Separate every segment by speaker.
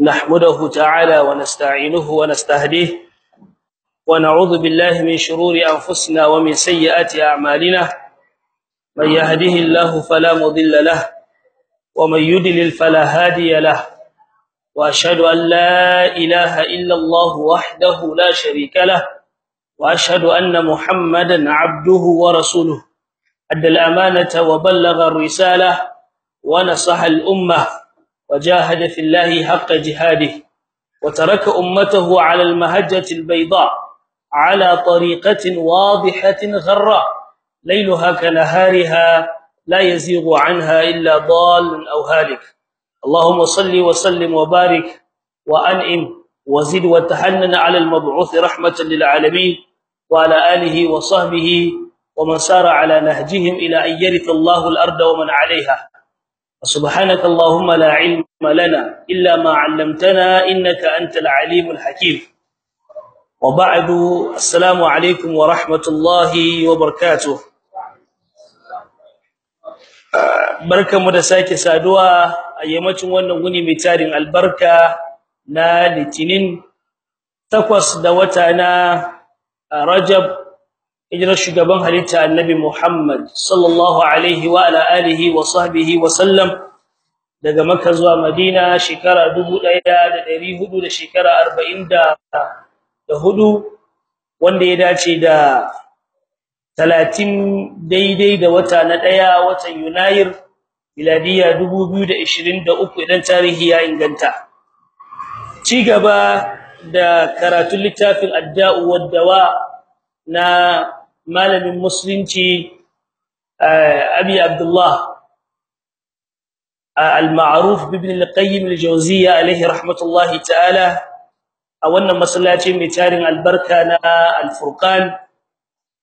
Speaker 1: نحمده تعالى ونستعينه ونستهديه ونعوذ بالله من شرور أنفسنا ومن سيئات أعمالنا. من يهده الله فلا مضل له ومن يدلل فلا هادي له. وأشهد أن لا إله إلا الله وحده لا شريك له. وأشهد أن محمدا عبده ورسوله. أدى الأمانة وبلغ الرسالة ونصح الأمة. وجاهد في الله حق جهاده وترك أمته على المهجة البيضاء على طريقة واضحة غراء ليلها كنهارها لا يزيغ عنها إلا ضال أو هالك. اللهم صل وسلم وبارك وأنعم وزد وتحنن على المبعوث رحمة للعالمين وعلى آله وصحبه ومن سار على نهجهم إلى أن يرث الله الأرض ومن عليها. سبحانك اللهم لا علم لنا إلا ما علمتنا إنك أنت العليم الحكيم وبعد السلام عليكم ورحمة الله وبركاته barkamu da sake saduwa a yammacin wannan guni mai tarin albarka na litinin takwas da wata na Rajab hijirar shugaban halitta annabi Muhammad sallallahu alaihi wa ala alihi wa sahbihi wa sallam daga Makka zuwa Madina shekara 1400 da shekara 44 wanda ya dace da 30 daidai da wata na ɗaya watan Yunayir miladiya 2023 idan tarihi ya inganta. Ci gaba da karatun littafin adda'u wad-dawa na malamin musulunci abi abdullah al-ma'ruf ibn al-qayyim al-jawziyya alayhi rahmatullahi ta'ala a wannan masallaci mai tarin albarka na al-furqan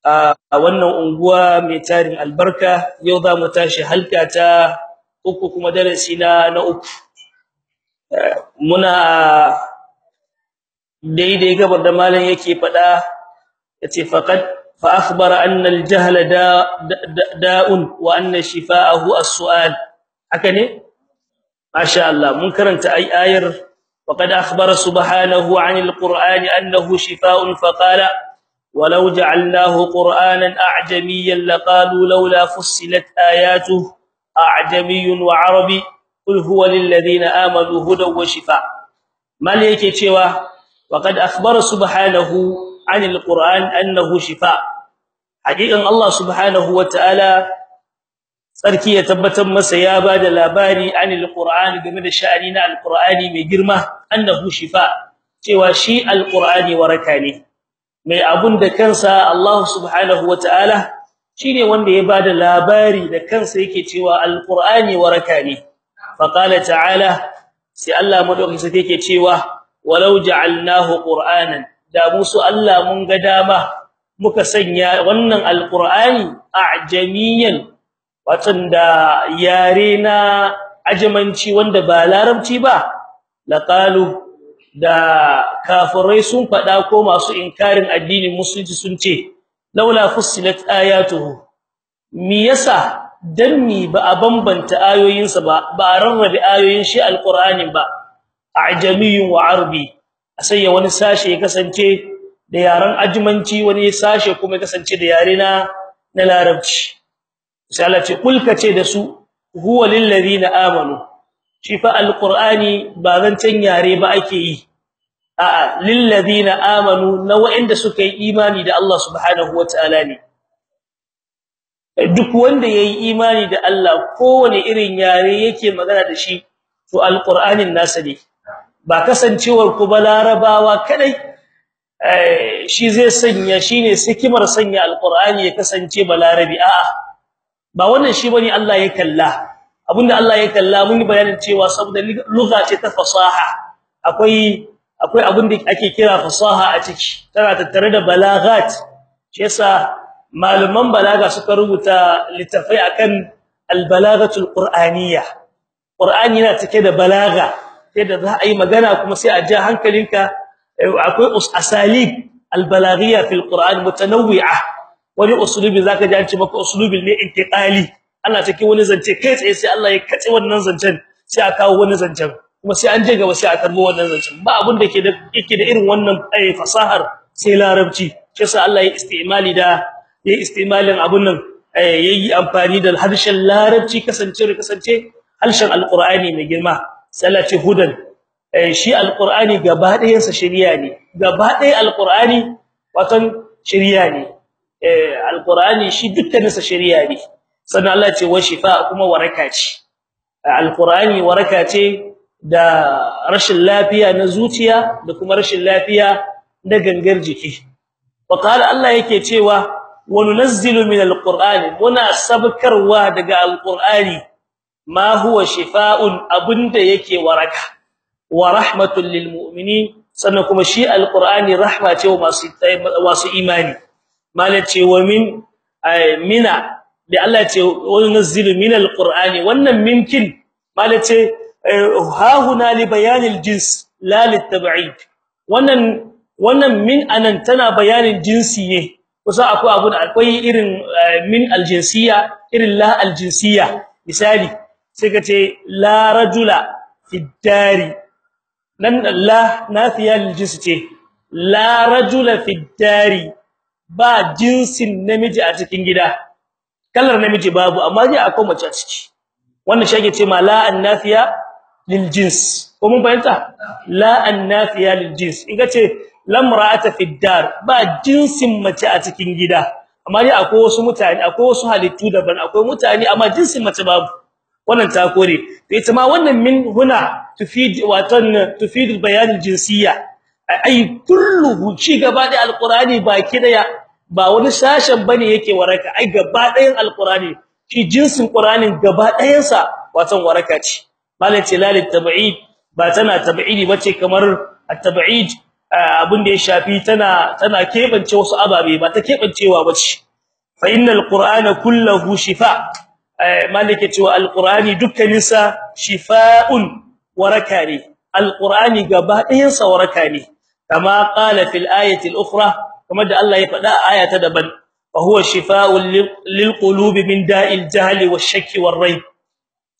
Speaker 1: a wannan unguwa mai tarin albarka yau za mu tashi halka ta uku kuma darasi na na uku. Muna daidai gabar da malam yake fada ya ce faqad فأخبر أن الجهل داء داء وأن شفاءه السؤال. أكني؟ ما شاء الله. منكرنت أي آير؟ وقد أخبر سبحانه عن القرآن أنه شفاء فقال ولو جعلناه قرآنا أعجميا لقالوا لولا فصلت آياته أعجمي وعربي. قل هو للذين آمنوا هدى وشفاء. ما ليكي وقد أخبر سبحانه anil qur'an annahu shifa. Hakikan Allah subhanahu wataala sarki ya tabbatar masa ya ba da labari anil qur'an game da sha'ani na alqur'ani mai girma annahu shifa cewa shi alqur'ani waraka ne. Mai abun da kansa Allah subhanahu wataala shine wanda ya ba da labari da kansa yake cewa alqur'ani waraka ne. Faqala ta'ala sai Allah madaukakin sa yake cewa walau ja'alnahu qur'anan da musu Allah mun ga dama muka sanya wannan alqur'ani a'jamiyan watan da yare na ajamanci wanda ba larabci ba laqalu da kafirai sun fada ko masu inkarin addinin musulunci sun ce laula fussilat ayatuhu. Mi yasa? Dan mi ba a bambanta ayoyinsa ba ba a rarrabe ayoyin shi alqur'anin ba. Ajamiyun wa arabi. Sai wani sashe ya kasance da yaran ajmanci wani sashe kuma ya kasance da yare na na larabci. Sai Allah ce kulka ce da su huwa lil ladina amanu. Shi fa alqur'ani ba zancan yare ba ake yi. A'a lil ladina amanu na wa'inda suka yi imani da Allah subhanahu wataala ne. Duk wanda yayi imani da Allah kowane irin yare yake magana da shi to alqur'anin nasa ne. Ba kasancewar ku balarabawa kadai. Shi zai sanya shine sikimar sanya alqur'ani ya kasance balarabi. A'a ba wannan shi ba ne Allah ya kalla. Abinda Allah ya kalla mun bayanin cewa saboda lugha ce ta fasaha. Akwai akwai abin da ake kira fasaha a ciki. Tana tattare da balagat. Shi yasa malaman balaga suka rubuta littafai akan albalagatul qur'aniyya. Qur'ani yana cike da balaga. Yadda za a yi magana kuma sai a ja hankalinka. Akwai asalib albalaghiyya fil qur'an mutanawwi'a. Wani usulubi zaka ji an ce maka usulubi ne intiqali. Ana cikin wani zance kai tsaye sai Allah ya kace wannan zancen sai a kawo wani zancen. Kuma sai an je gaba sai a karbo wannan zancin ba abin da yake da yake da irin wannan fasahar sai larabci. Shi yasa Allah ya istimali da ya istimalin abun nan yayi amfani da harshen larabci kasance kasance harshen alqur'ani mai girma. Sallati hudan. Shi alqur'ani gaba ɗayan sa shari'a ne. Gaba ɗayan alqur'ani watan shari'a ne. Alqur'ani shi dukkanin sa shari'a ne. Sannan Allah ce wa shifa kuma waraka ce. Alqur'ani waraka ce da rashin lafiya na zuciya da kuma rashin lafiya na gangar jiki. Wa qala Allah yake cewa wa nunazzilu min alqur'ani. Muna sabkarwa daga alqur'ani. Ma huwa shifaa'un abunda yake waraka wa rahmatul lil mu'minin sannan kuma shi alqur'ani rahma ce wa masu masu imani. Malace wa min mina da Allah ce wa min alqur'ani wannan minkin malace ha huna li bayanil jins la litab'id wannan wannan min a nan tana bayanin jinsi ne. Kusa akwai abu da akwai irin min aljinsiya irin la aljinsiya misali. Sai kace la rajula fi dari. Nan la nafiya liljinsi ce la rajula fi dari. Ba jinsin namiji a cikin gida. Kallar namiji babu amma dai akwai mace a ciki. Wannan shege ce ma la annafiya liljins ko mun fahimta? La annafiya liljins in kace lamra'ata fi dar ba jinsin mace a cikin gida. Amma dai akwai wasu mutane akwai wasu halittu daban akwai mutane amma jinsin mace babu. Wannan ta kore. To ita ma wannan min huna tufid watan tufid bayan aljinsiyya ai kulluhu ci gaba da alqurani baki ɗaya ba wani sashen ba ne yake waraka. Ai gaba ɗayan alqurani shi jinsin qur'anin gaba ɗayan sa watan waraka ce. Malai ce lalit ba tana tab'idi bace kamar at-tab'id abin da ya shafi tana tana kebance wasu ababe ba ta kebancewa bace fa innal qur'ana kulluhu shifa. Malike cewa alqur'ani dukkanin sa shifaa'un waraka ne. Alqur'ani gaba ɗayan sa waraka ne. Kama qala fil ayati al-ukhra kuma da Allah ya faɗa aya ta daban. Fa huwa shifaa'un lil qulubi min da'il jahli wash-shakki war-rayb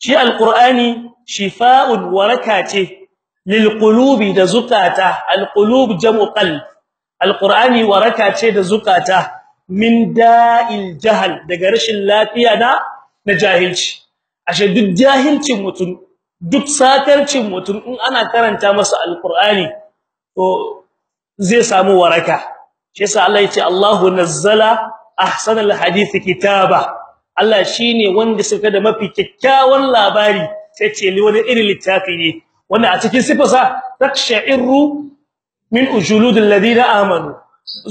Speaker 1: shi alqur'ani shifaa'un waraka ce lilqulubi da zukata. Alqulub jam'u qalb. Alqur'ani waraka ce da zukata min da'il jahl daga rashin lafiya na na jahilci. Ashe duk jahilcin mutum duk sakarcin mutum in ana karanta masa alqur'ani to zai samu waraka. Shi yasa Allah ya ce Allahu nazzala ahsanal hadith kitaba. Allah shine wanda suka da mafi kyakkyawan labari. Sai li wani irin littafi ne. Wanda a cikin sifarsa taksha'iru min ujuludil ladina amanu.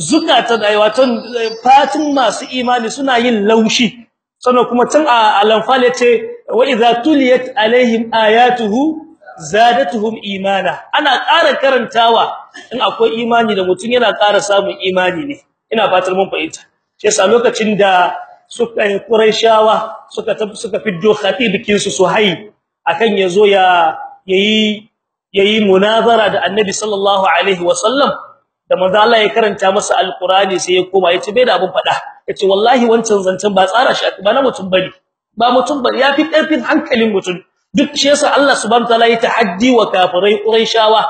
Speaker 1: Zukata da watan fatin masu imani suna yin laushi. Sannan kuma tun a alanfal ya ce wa idza tuliyat alaihim ayatuhu zadatuhum imana. Ana ƙara karantawa in akwai imani da mutum yana ƙara samun imani ne. Ina fatar mun fahimta. Shi yasa lokacin da suka Qurayshawa suka suka fiddo khatibikin su Suhayb akan ya zo ya yayi yayi munazara da Annabi sallallahu alaihi wasallam da manzo Allah ya karanta masa alqurani sai ya koma ya ce bai da abun fada ya ce wallahi wancan zancen ba tsara shi ba na mutum ba ne. Ba mutum ba ne yafi ƙarfin hankalin mutum. Duk shi yasa Allah subhanahu wataala ya tahaddi wa kafirai quraishawa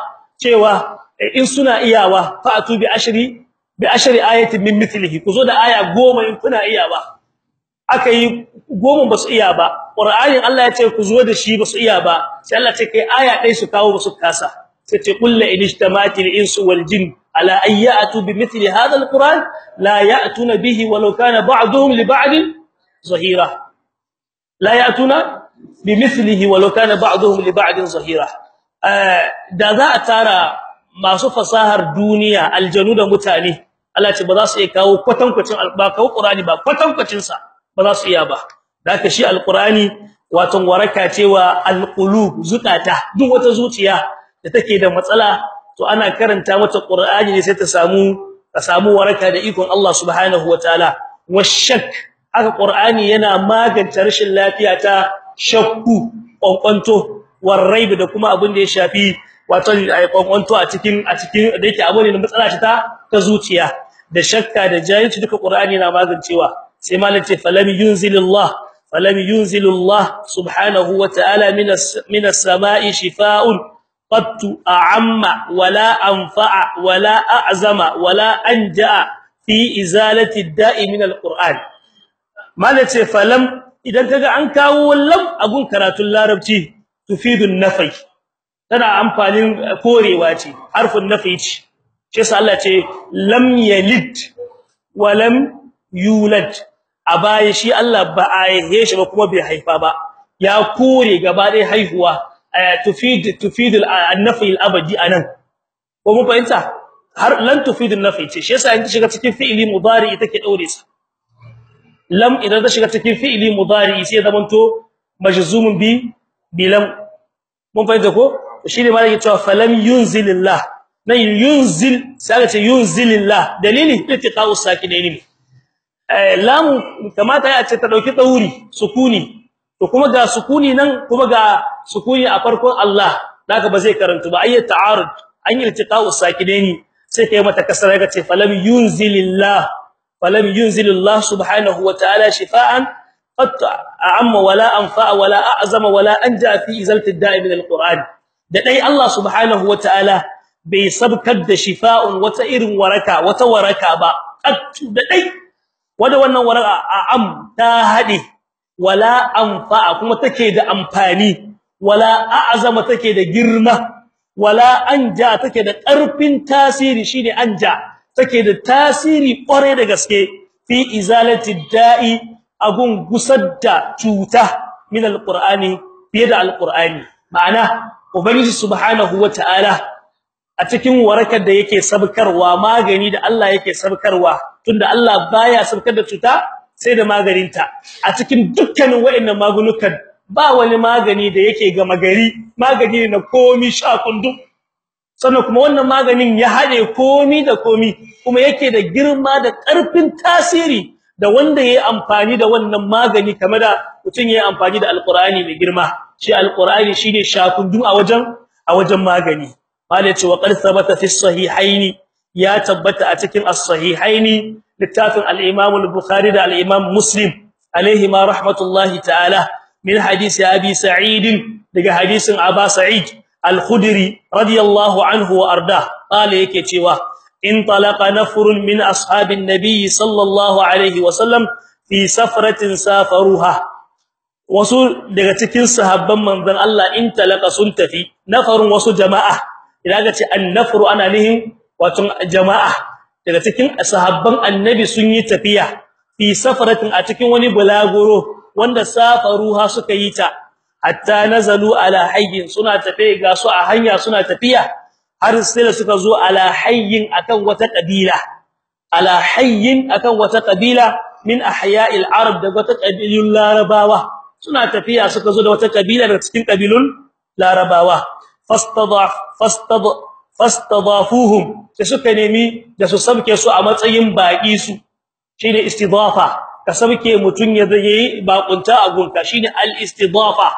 Speaker 1: cewa in suna iyawa fa'atu bi ashri bi ashri ayatin min mithlihi. Kuzo da aya 10 in kuna iyawa. Akai goma ba su iya ba. Qur'anin Allah ya ce ku zo da shi ba su iya ba. Sai Allah ce kai aya dai su kawo ba su kasa. Sai ce qul la inishtamati al-insu wal jin. Ayatu bimithli hadha al-quran la ya'tuna bihi walau kana ba'duhum li ba'd zahira la ya'tuna bimithlihi walau kana ba'duhum li ba'd zahira da za a tara masu fasahar duniya aljanu da mutane Allah ce ba za su iya kawo kwatankwacin ba kawo qur'ani ba kwatankwacin sa ba za su iya ba haka shi alqur'ani wato waraka cewa alqulub zukata duk wata zuciya da take da matsala to ana karanta mata qur'ani ne sai ta samu ta samu waraka da ikon Allah subhanahu wataala washak haka qur'ani yana magance rashin lafiya ta shakku kwankwanto warraib da kuma abin da ya shafi wato kwankwanto a cikin a cikin da yake abu ne matsala ta ta zuciya. Da shakka da jahilci duka qur'ani yana magancewa. Sai malam ce falam yunzilullah falam yunzilullah wa ta'ala minas minas sama'i shifaa'un qattu a'amma wala anfa'a wala a'zama wala anja fi izalati da'i min alquran. Malace falam idan kaga an kawo lam agun karatun larabci tufidun nafai. Tana amfanin korewa ce harfin nafi ce. Shi yasa Allah ce lam yalid wa lam yulad. A baya shi Allah ba a ba kuma bai haifa ba. Ya kore gaba haihuwa. Tufid tufidul an-nafi al-abadi a nan. Ko mun fahimta? Har lan tufidun nafi ce shi yasa in shiga cikin fi'ili mudari take daure sa. Lam idan ta shiga cikin fi'ili mudari sai zamanto majzumun bi bilam mun fahimta ko? Shine ma yake cewa falam yunzilillah. Nan yunzil sai ce yunzilillah. Dalili iltiqa'u sakinaini eh lam kamata ya ce ta ɗauki dauri sukuni. To kuma ga sukuni nan kuma ga sukuni a farkon Allah daga ba zai karantu ba. Ayyat ta'arud an iltiqa'u sakinaini sai kai mata kasara ga ce falam yunzilillah falam yunzilillah subhanahu wa ta'ala shifaan qad amma wala anfa wala a'zama wala anja fi izalati da'i min alquran. Da dai Allah subhanahu wa ta'ala bai sabkar da shifa'un wata irin waraka wata waraka ba qad da dai. Wanda wannan waraka am ta hade wala anfa kuma take da amfani wala a'zama take da girma wala anja take da ƙarfin tasiri shine anja take da tasiri ƙware da gaske. Fi izalati da'i agun gusar da cuta min alqur'ani fiye da alqur'ani. Ma'ana ubangiji subhanahu wataala a cikin warakar da yake sabkarwa magani da Allah yake sabkarwa tunda Allah baya sabkar da cuta sai da maganinta. A cikin dukkanin wayannan magunukan ba wani magani da yake ga magari magani na komi sha kundu. Sannan kuma wannan maganin ya hade komi da komi kuma yake da girma da ƙarfin tasiri da wanda yayi amfani da wannan magani kamar da mutun yayi amfani da alqur'ani mai girma. Shi alqur'ani shine shakundu a wajen a wajen magani. Malai ce wa qad thabata fi sahihaini ya tabbata a cikin as-sahihaini littafin al-imam al-bukhari da al-imam muslim alaihi ma rahmatullahi ta'ala min hadisi abi sa'id daga hadisin aba sa'id al-khudri radiyallahu anhu wa arda qala yake cewa in talaqa nafrun min ashabin nabiy sallallahu alaihi wa sallam fi safratin safaruha. Wasu daga cikin sahabban manzon Allah in talaka sun tafi nafarun wasu jama'a idan ga ce annafru ana nihin wato jama'a daga cikin sahabban annabi sun yi tafiya fi safaratin a cikin wani bulaguro wanda safaruha suka yi ta. Hatta nazalu ala hayyin suna tafe ga su a hanya suna tafiya har sai suka zo ala hayyin akan wata kabila. Ala hayyin akan wata kabila min ahya'il arab da wata kabilun larabawa. Suna tafiya suka zo da wata kabila daga cikin kabilun larabawa. Fastadaf fastadaf fastadafuhum sai suka nemi da su sabke su a matsayin baki su. Shine istidafa. Ka sabke mutun ya zai bakunta a gunka. Shine al-istidafa.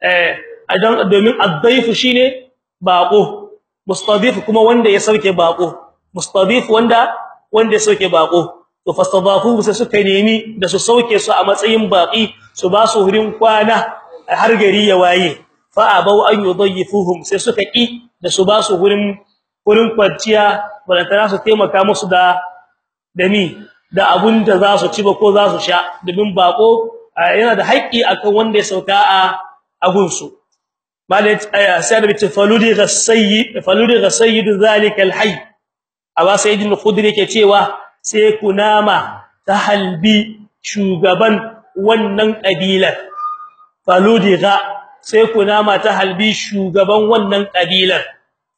Speaker 1: Eh adan domin ad-dayf shine bako mustadif kuma wanda ya sauke bako mustadif wanda wanda ya sauke bako to fastadafu sai suka nemi da su sauke su a matsayin baki su ba su hurin kwana har gari ya waye. Fa abau an yudayyifuhum sai suka ki da su ba su hurin hurin kwanciya balantana su taimaka musu da dami da abun da za su ci ba ko za su sha. Domin bako yana da haƙƙi akan wanda ya sauka a agunsu malai sai da bice faludi ghasayyi faludi ghasayyid zalika alhayy aba sayyidin khudri yake cewa sai kunama ta halbi shugaban wannan kabilar faludiga sai kunama ta halbi shugaban wannan kabilar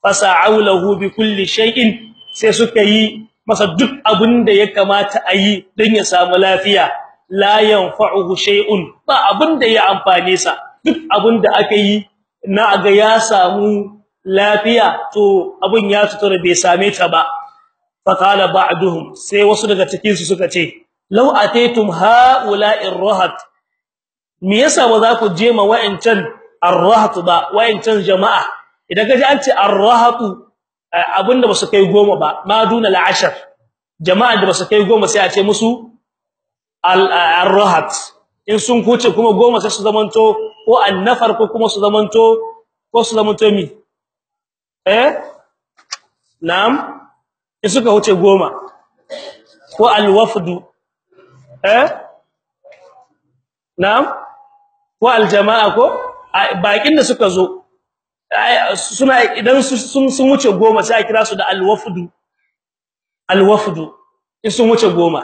Speaker 1: fasa'aulahu bi kulli shay'in sai suka yi masa duk abin da ya kamata a yi dan ya samu lafiya. La yanfa'uhu shay'un ba abin da ya amfane sa. Duk abin da aka yi na ga ya samu lafiya to abun ya tutura bai same ta ba. Faqala ba'duhum sai wasu daga cikin su suka ce law ataytum ha'ula'ir rahat me yasa ba za ku je ma wa'ancan ar-rahat ba wa'ancan jama'a? Idan kaje an ce ar-rahat abin da ba su kai goma ba ma duna al-ashar jama'a da ba su kai goma sai a ce musu al-rahat in sun kuce kuma goma sai su zamanto ko annafar ko kuma su zamanto ko su zamanto mi? Eh? Na'am? In suka wuce goma ko alwafdu eh? Na'am? Ko aljama'a ko? Bakin da suka zo suna idan sun sun wuce goma sai kira su da alwafdu alwafdu in sun wuce goma.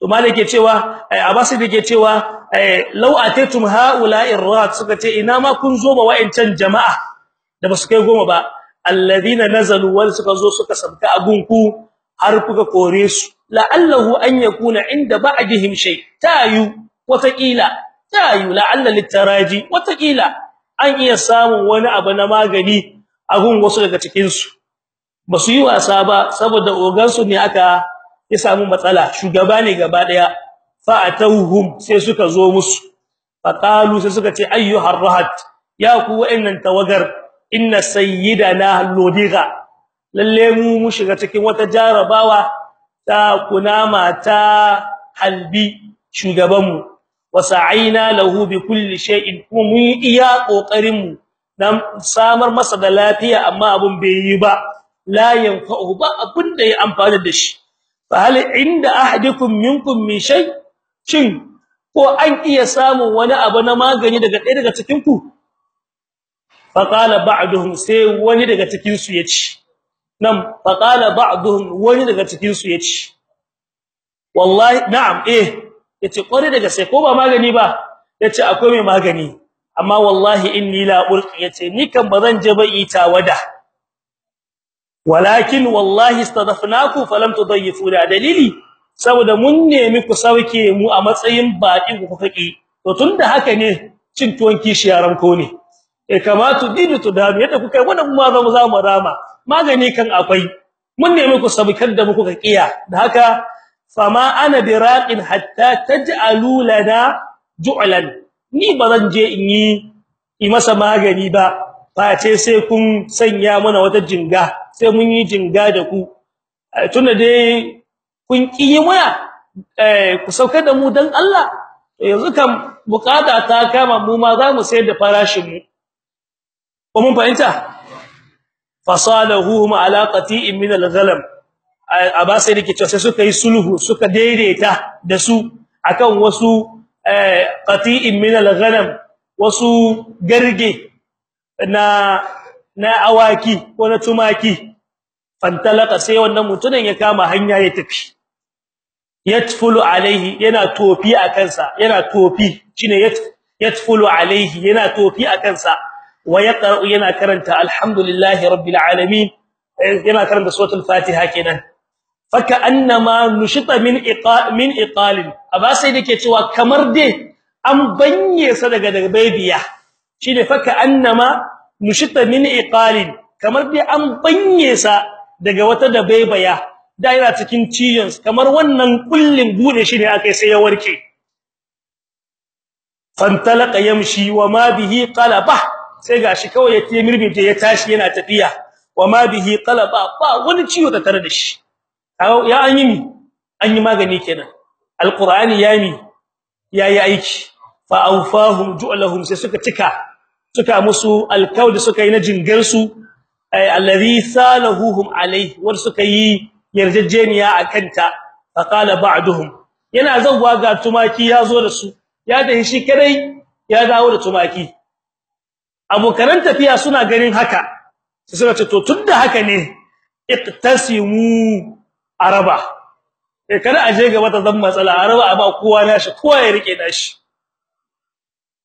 Speaker 1: To malike cewa abasi dake cewa law ataytum haula'ir rat suka ce ina ma kun zo ba wa'ancan jama'a da ba su kai goma ba? Alladhina nazalu wal suka zo suka sabta abunku har kuka kore su. La'allahu an yakuna inda ba'dihim shay. Tayu wataƙila tayu la'alla litaraji wataƙila an iya samun wani abu na magani a gun wasu daga cikin su ba su yi wasa ba saboda ogan su ne aka ya samu matsala shugaba ne gaba ɗaya fa atawhum sai suka zo musu. Faqalu sai suka ce ayyuhar rahat ya ku wa'annan tawagar inna sayyidana lodiga. Lalle mu mu shiga cikin wata jarabawa ta kunama ta halbi shugabanmu. Wasa'ina lahu bi kulli shay'in kuma mu iya ƙoƙarin mu dan samar masa da lafiya amma abun bai yi ba. La yanfa'u ba abun da ya amfana da shi. Fa hal inda ahadikum minkum min shay? Shin ko an iya samun wani abu na magani daga ɗaya daga cikin ku fa qala ba'duhum sai wani daga cikin su ya ce nan fa qala ba'duhum wani daga cikin su ya ce wallahi na'am eh. Ya ce kware daga sai ko ba magani ba? Yace akwai mai magani. Amma wallahi inni la ulqi. Yace ni kan bazan je ba ita wada. Walakin wallahi istadafnaku falam tudayyifu. Da dalili saboda mun nemi ku sauke mu a matsayin baki ku kake to tunda haka ne cin tuwon kishi yaran ko ne. Eh kamatu didu to da yadda kuka wannan ma za mu za mu rama. Magani kan akwai. Mun nemi ku sabkar da mu kuka kiya da haka fama ana biraqin hatta taj'alu lana ju'lan ni bazan je in yi yi masa magani ba face sai kun sanya mana wata jinga sai mun yi jinga da ku tunda dai kun kiyi muna eh ku saukar da mu dan Allah yanzu kan buƙata ta kama mu ma za mu sayar da farashin mu ko mun fahimta fasalahu ala qati'in min al-ghalam aba sai dake cewa sai suka yi sulhu suka daidaita da su akan wasu qati'in min al-ghanam wasu garge na na awaki ko na tumaki. Fantalaka sai wannan mutumin ya kama hanya ya tafi. Yatfulu alaihi yana tofi a kansa yana tofi shine yatfulu alaihi yana tofi a kansa. Wa yaqra yana karanta alhamdulillahi rabbil alamin. Yana karanta suratul fatiha kenan. Faka annama nushita min iqa min iqalin. Aba sai dake cewa kamar dai an banye sa daga daga baybiya shine faka annama nushita min iqalin. Kamar dai an banye sa daga wata da baybaya da yana cikin ciyon kamar wannan kullin buɗe shi ne akai sai ya warke. Fantalaqa yamshi wa bihi qalaba. Sai gashi kawai ya timirbe ya tashi yana tafiya. Wa bihi qalaba. Ba wani ciwo ta tare da shi. Ya an yi mi? An yi magani kenan. Alqur'ani ya mi? Yayi aiki. Fa awfahum ju'lahum sai suka cika suka musu alkaudi suka yi na jingar su alladhi salahuhum alayhi war suka yi yarjejeniya akanta fa qala ba'duhum yana zawwa ga tumaki ya zo da su. Ya da shi kadai ya dawo da tumaki. Abokan tafiya suna ganin haka. Sai suka ce to tunda haka ne iqtasimu araba eh kada aje gaba ta zan matsala araba ba kowa nashi kowa ya riƙe nashi.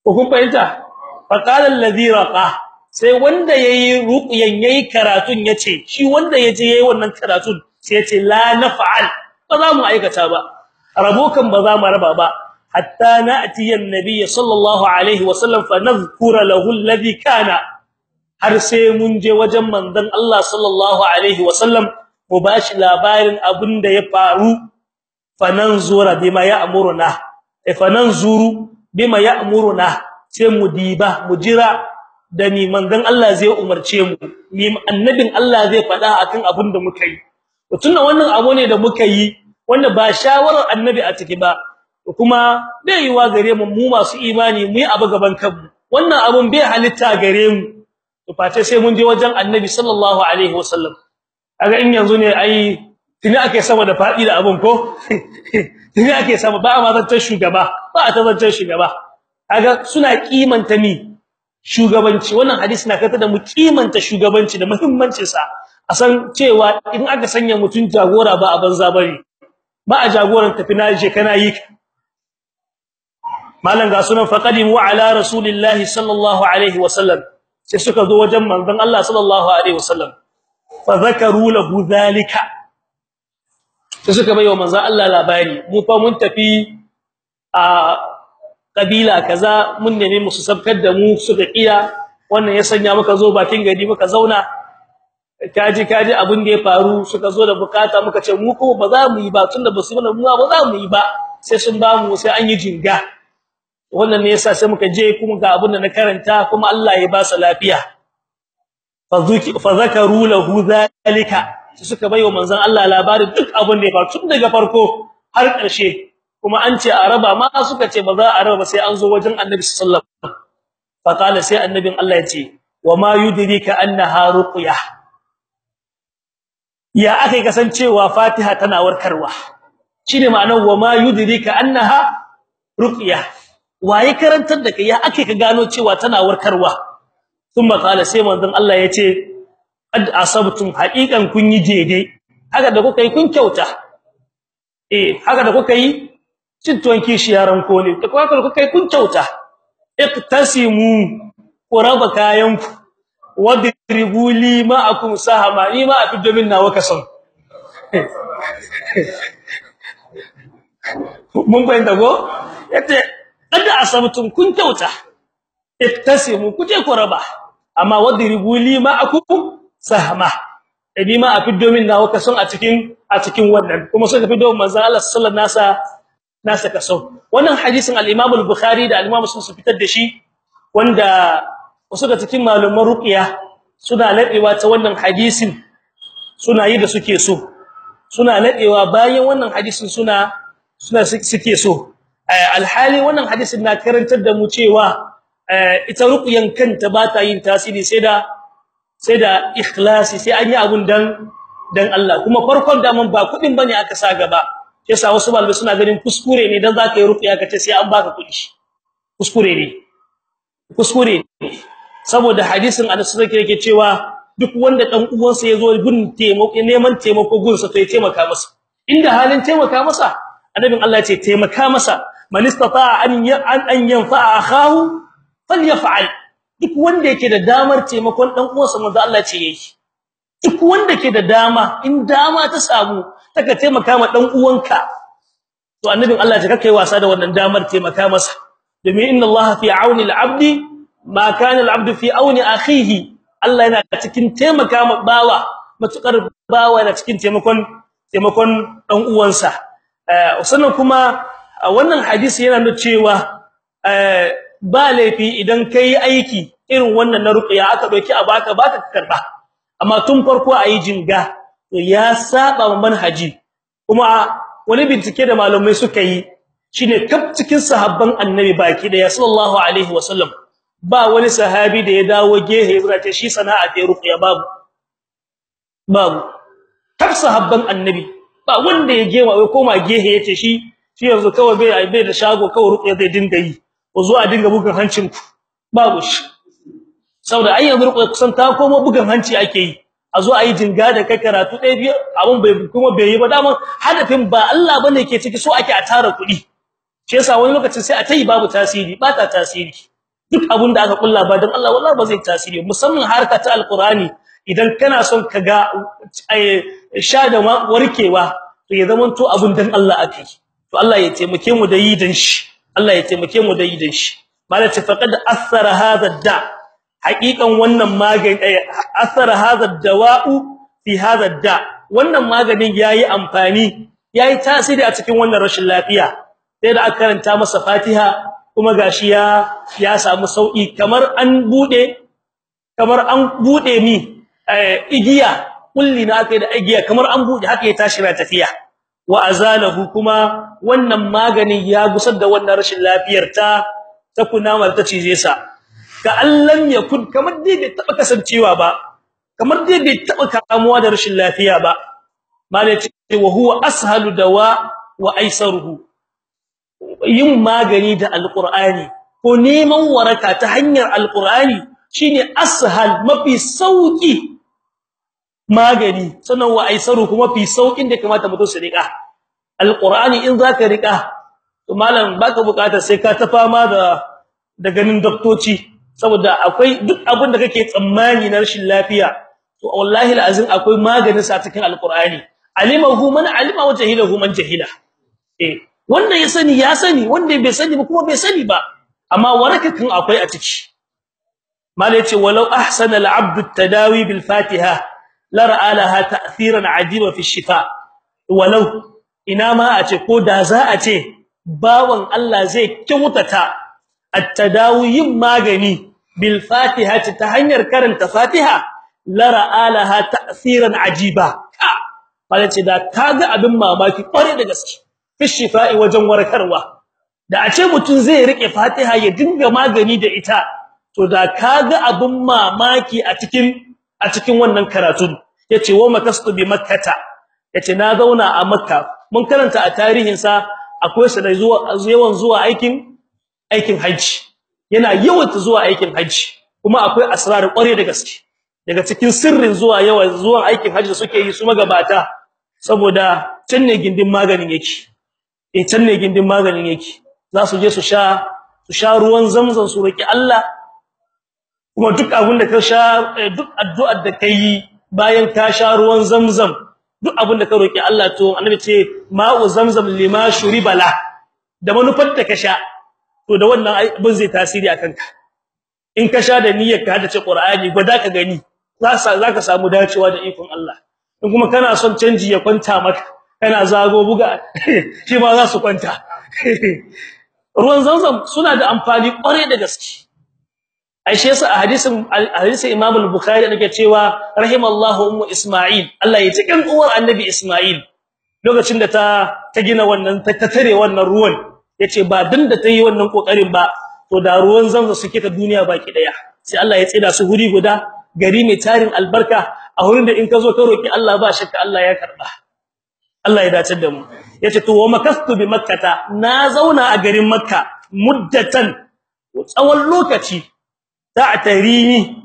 Speaker 1: Ko kun fahimta? Fa qala alladhi raqa. Sai wanda yayi ruqyan yayi karatun ya ce shi wanda ya je yayi wannan karatun sai ya ce la naf'al. Ba za mu aikata ba. Rabokan ba za mu raba ba. Hatta na'ti an-nabiy sallallahu alaihi wasallam fa nadhkura lahu alladhi kana. Har sai mun je wajen manzon Allah sallallahu alaihi wasallam mu bashi labarin abin da ya faru fananzura bima ya'muruna. E fananzuru bima ya'muruna. Sai mu diba mu jira da ni manzon Allah zai umarce mu ni annabin Allah zai faɗa akan abin da muka yi. Tunda wannan abu ne da muka yi wanda ba shawarar annabi a ciki ba kuma bai yiwa gare mu mu masu imani mu yi abu gaban kanmu. Wannan abun bai halitta gare mu. To face sai mun je wajen annabi sallallahu alaihi wasallam. Kaga in yanzu ne ai tuni ake sama da faɗi da abun ko? Tuni ake sama ba ma zantar shugaba ba a tazantar shugaba. Kaga suna kimanta ni shugabanci. Wannan hadisi na kata da mu kimanta shugabanci da muhimmancin sa a san cewa in aka sanya mutun jagora ba a banza ba ne ba a jagoran tafi na je kana yi. Malan ga sunan faqadimu ala rasulillahi sallallahu alaihi wasallam. Sai suka zo wajen manzon Allah sallallahu alaihi wasallam. Fa zakaru lahu zalika. Sai suka bayyana manzon Allah labari mu fa mun tafi a kabila kaza mun neme musu sabkar da mu suka iya wannan ya sanya muka zo bakin gari muka zauna. Kaji kaji abin da ya faru suka zo da buƙata muka ce mu ko ba za mu yi ba tunda ba su mana mu ba za mu yi ba. Sai sun ba mu sai an yi jinga. Wannan ne yasa sai muka je kuma ga abin da na karanta kuma Allah ya ba su lafiya. Fa zakaru lahu zalika. Suka bayo manzon Allah labarin duk abin da ya faru tun daga farko har ƙarshe. Kuma an ce a raba ma suka ce ba za a raba sai an zo wajen Annabi sallallahu alaihi wasallam. Fa qala sai annabin Allah ya ce wa ma yudrika annaha ruqya ya akai kasancewa Fatiha tana warkarwa? Shine ma'anar wa yudrika annaha ruqya waye karantar da kai? Ya ake ka gano cewa tana warkarwa? Thumma qala sai manzon Allah ya ce qad asabtum haqiqan kun yi jede. Haka da kuka yi kun kyauta. Eh haka da kuka yi cin tuwon kishi yaran ko ne da kuka kuka yi kun kyauta. Iqtasimu quraba kayanku. Wadribu li ma'akum sahama ni ma afi domin nawa kasan mun bayyana go ya ce kada asabtum kun kyauta. Ittasimu kuje ku raba. Amma wadribu li ma'akum sahma. Ebi ma afi domin nawa kason a cikin a cikin wannan. Kuma sai tafi domin manzo Allah sallallahu nasa nasa kaso wannan hadisin al-Imam al-Bukhari da al-Imam Muslim su fitar da shi wanda wasu da cikin malaman ruqiya suna ladewa ta wannan hadisin suna yi da suke so. Suna ladewa bayan wannan hadisin suna suna suke so. Alhali wannan hadisin na karantar da mu cewa ita ruqyan kanta ba ta yin tasiri sai da sai da ikhlasi sai an yi abun dan dan Allah. Kuma farkon da mun ba kuɗin ba ne aka sa gaba. Yasa wasu malamai suna ganin kuskure ne dan zaka yi ruqya kace sai an baka kuɗi kuskure ne. Kuskure ne. Saboda hadisin Anas yake cewa duk wanda dan uwansa ya zo gun taimako neman taimako gunsa to ya taimaka masa. Inda halin taimaka masa annabin Allah ya ce taimaka masa. Man istata'a an an yanfa'a akahu falyaf'al. Duk wanda yake da damar taimakon dan uwansa manzo Allah ce yayi. Duk wanda ke da dama in dama ta samu taka taimaka ma dan uwanka. To annabin Allah ya kake wasa da wannan damar taimaka masa. Domin inna Allah fi auni al-abdi ma kana al-abdu fi auni akhihi. Allah yana cikin taimaka ma bawa. Matukar bawa yana cikin taimakon taimakon dan uwansa. Sannan kuma wannan hadisi yana nuna cewa ba laifi idan kai aiki irin wannan na ruqya aka doki a baka baka karɓa amma tun farko ayi jinga ya saba manhaji. Kuma wani bincike da malamai suka yi shine kaf cikin sahabban annabi baki da sallallahu alaihi wasallam ba wani sahabi da ya dawo gehe ya ce shi sana'a da ruqya babu. Babu. Kaf sahabban annabi ba wanda ya gewa ya koma gehe ya ce shi shi yanzu kawai bai bai da shago kawai ruqya zai dinga yi. Ko zuwa dinga bugan hancin ku. Babu shi. Saboda ai yanzu kusan ta koma bugan hanci ake yi. A zo ayi jinga da kai karatu ɗaya biyu abun bai kuma bai yi ba. Daman hadafin ba Allah ba ne ke ciki so ake a tara kuɗi. Shi yasa wani lokacin sai a tayi babu tasiri ba ta tasiri. Duk abun da aka kulla ba dan Allah wallahi ba zai tasiri musamman harka ta alqurani idan kana son ka ga sha da warkewa to ya zamanto abun dan Allah akai to Allah ya taimake mu da yi dan shi. Allah ya taimake mu da yi dan shi. Malaka faqad athara hadha da. Haqiqan wannan magani athara hadha dawa'u fi hadha da. Wannan maganin yayi amfani yayi tasiri a cikin wannan rashin lafiya. Sai da aka karanta masa Fatiha kuma gashi ya ya samu sauƙi kamar an buɗe kamar an buɗe mi igiya kulli na kai da igiya kamar an buɗe haka ya tashi na tafiya. Wa azalahu kuma wannan maganin ya gusar da wannan rashin lafiyar ta ta kunamar ta cije sa. Ka allam yakun kamar dai bai taba kasancewa ba kamar dai bai taba kamuwa da rashin lafiya ba. Malai ce wa huwa ashalu dawa wa aisaruhu. Yin magani da alqur'ani ko neman waraka ta hanyar alqur'ani shine ashal mafi sauƙi magani sannan wa aisaru kuma fi saukin da kamata mutum su riƙa alqur'ani in zaka riƙa to malam baka buƙata sai ka ta fama da da ganin doktoci. Saboda akwai duk abin da kake tsammani na rashin lafiya to wallahi alazim akwai maganin sa cikin alqur'ani. Alimahu man alima wa jahilahu man jahila. Eh wanda ya sani ya sani wanda bai sani ba kuma bai sani ba. Amma warakakin akwai a ciki. Mala ya ce walau ahsana al-abd at-tadawi bil fatiha la ra'a laha ta'thiran 'ajiba fi shifa walau ina ma a ce ko da za a ce bawan Allah zai kyautata at-tadawi yin magani bil fatiha ta hanyar karanta fatiha la ra'a laha ta'thiran 'ajiba mala ya ce da kaga abin mamaki kware da gaske fi shifa'i wajen warkarwa da a ce mutun zai riƙe fatiha ya dinga magani da ita to da kaga abin mamaki a cikin a cikin wannan karatun ya ce wa makastu bi makkata? Yace na zauna a makka. Mun karanta a tarihin sa akwai sa da zuwa yawan zuwa aikin aikin haji yana yawan zuwa aikin haji kuma akwai asrar kware da gaske. Daga cikin sirrin zuwa yawan zuwa aikin haji suke yi su magabata saboda can ne gindin maganin yake. Eh can ne gindin maganin yake. Za su je su sha su sha ruwan zamzam su roki Allah kuma duk abin da ka sha duk addu'ar da kai bayan ka sha ruwan zamzam duk abin da ka roki Allah to annabi ce ma'u zamzam lima shuribala da manufar da ka sha to da wannan abin zai tasiri akan ka in ka sha da niyyar ka hadace qur'ani gwada ka gani za ka samu dacewa da ikon Allah. In kuma kana son canji ya kwanta maka kana zago buga shi ma za su kwanta. Ruwan zamzam suna da amfani kware da gaske. Aishe yasa a hadisin hadisin Imam al-Bukhari dake cewa rahimallahu ummu Isma'il. Allah ya cikin uwar annabi Isma'il. Lokacin da ta ta gina wannan ta tare wannan ruwan ya ce ba din da tayi wannan ƙoƙarin ba to da ruwan zamzam suke ta duniya baki ɗaya sai Allah ya tsida su guri guda gari mai tarin albarka a wurin da in ka zo ka roki Allah ba shakka Allah ya karɓa Allah ya dace da mu. Yace to wa makastu bi makkata. Na zauna a garin makka muddatan tsawon lokaci ta'tarini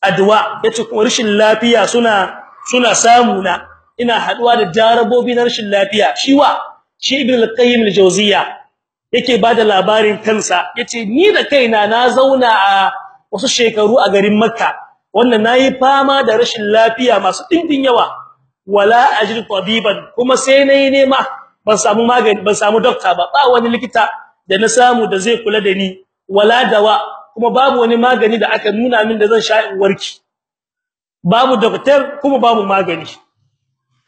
Speaker 1: adwa ya ce kuma rashin lafiya suna suna samu na ina haɗuwa da jarabobi na rashin lafiya. Shi wa? Shi ibn al-qayyim al-jawziyya yake ba da labarin kansa. Yace ni da kaina na zauna a wasu shekaru a garin makka. Wannan na yi fama da rashin lafiya masu dindin yawa. Wala ajid tabiban. Kuma sai na yi nema. Ban samu magani ban samu doctor ba. Ba wani likita da na samu da zai kula da ni. Wala dawa. Kuma babu wani magani da aka nuna min da zan sha in warki babu doctor kuma babu magani.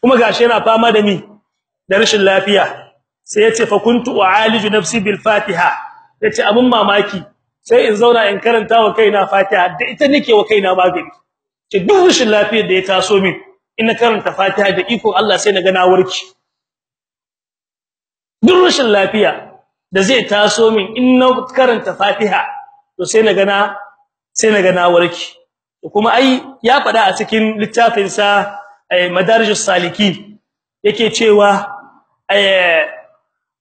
Speaker 1: Kuma gashi yana fama da ni da rashin lafiya. Sai ya ce fa kuntu u'aliju nafsi bil fatiha. Yace abun mamaki sai in zauna in karanta wa kaina fatiha da ita nake wa kaina magani. Ce duk rashin lafiyar da ya taso min ina karanta fatiha da iko Allah sai na ga na warki duk rashin lafiya da zai taso min in na karanta fatiha to sai na sai na ga na warki. Kuma ai ya fada a cikin littafin sa madarijus salikin yake cewa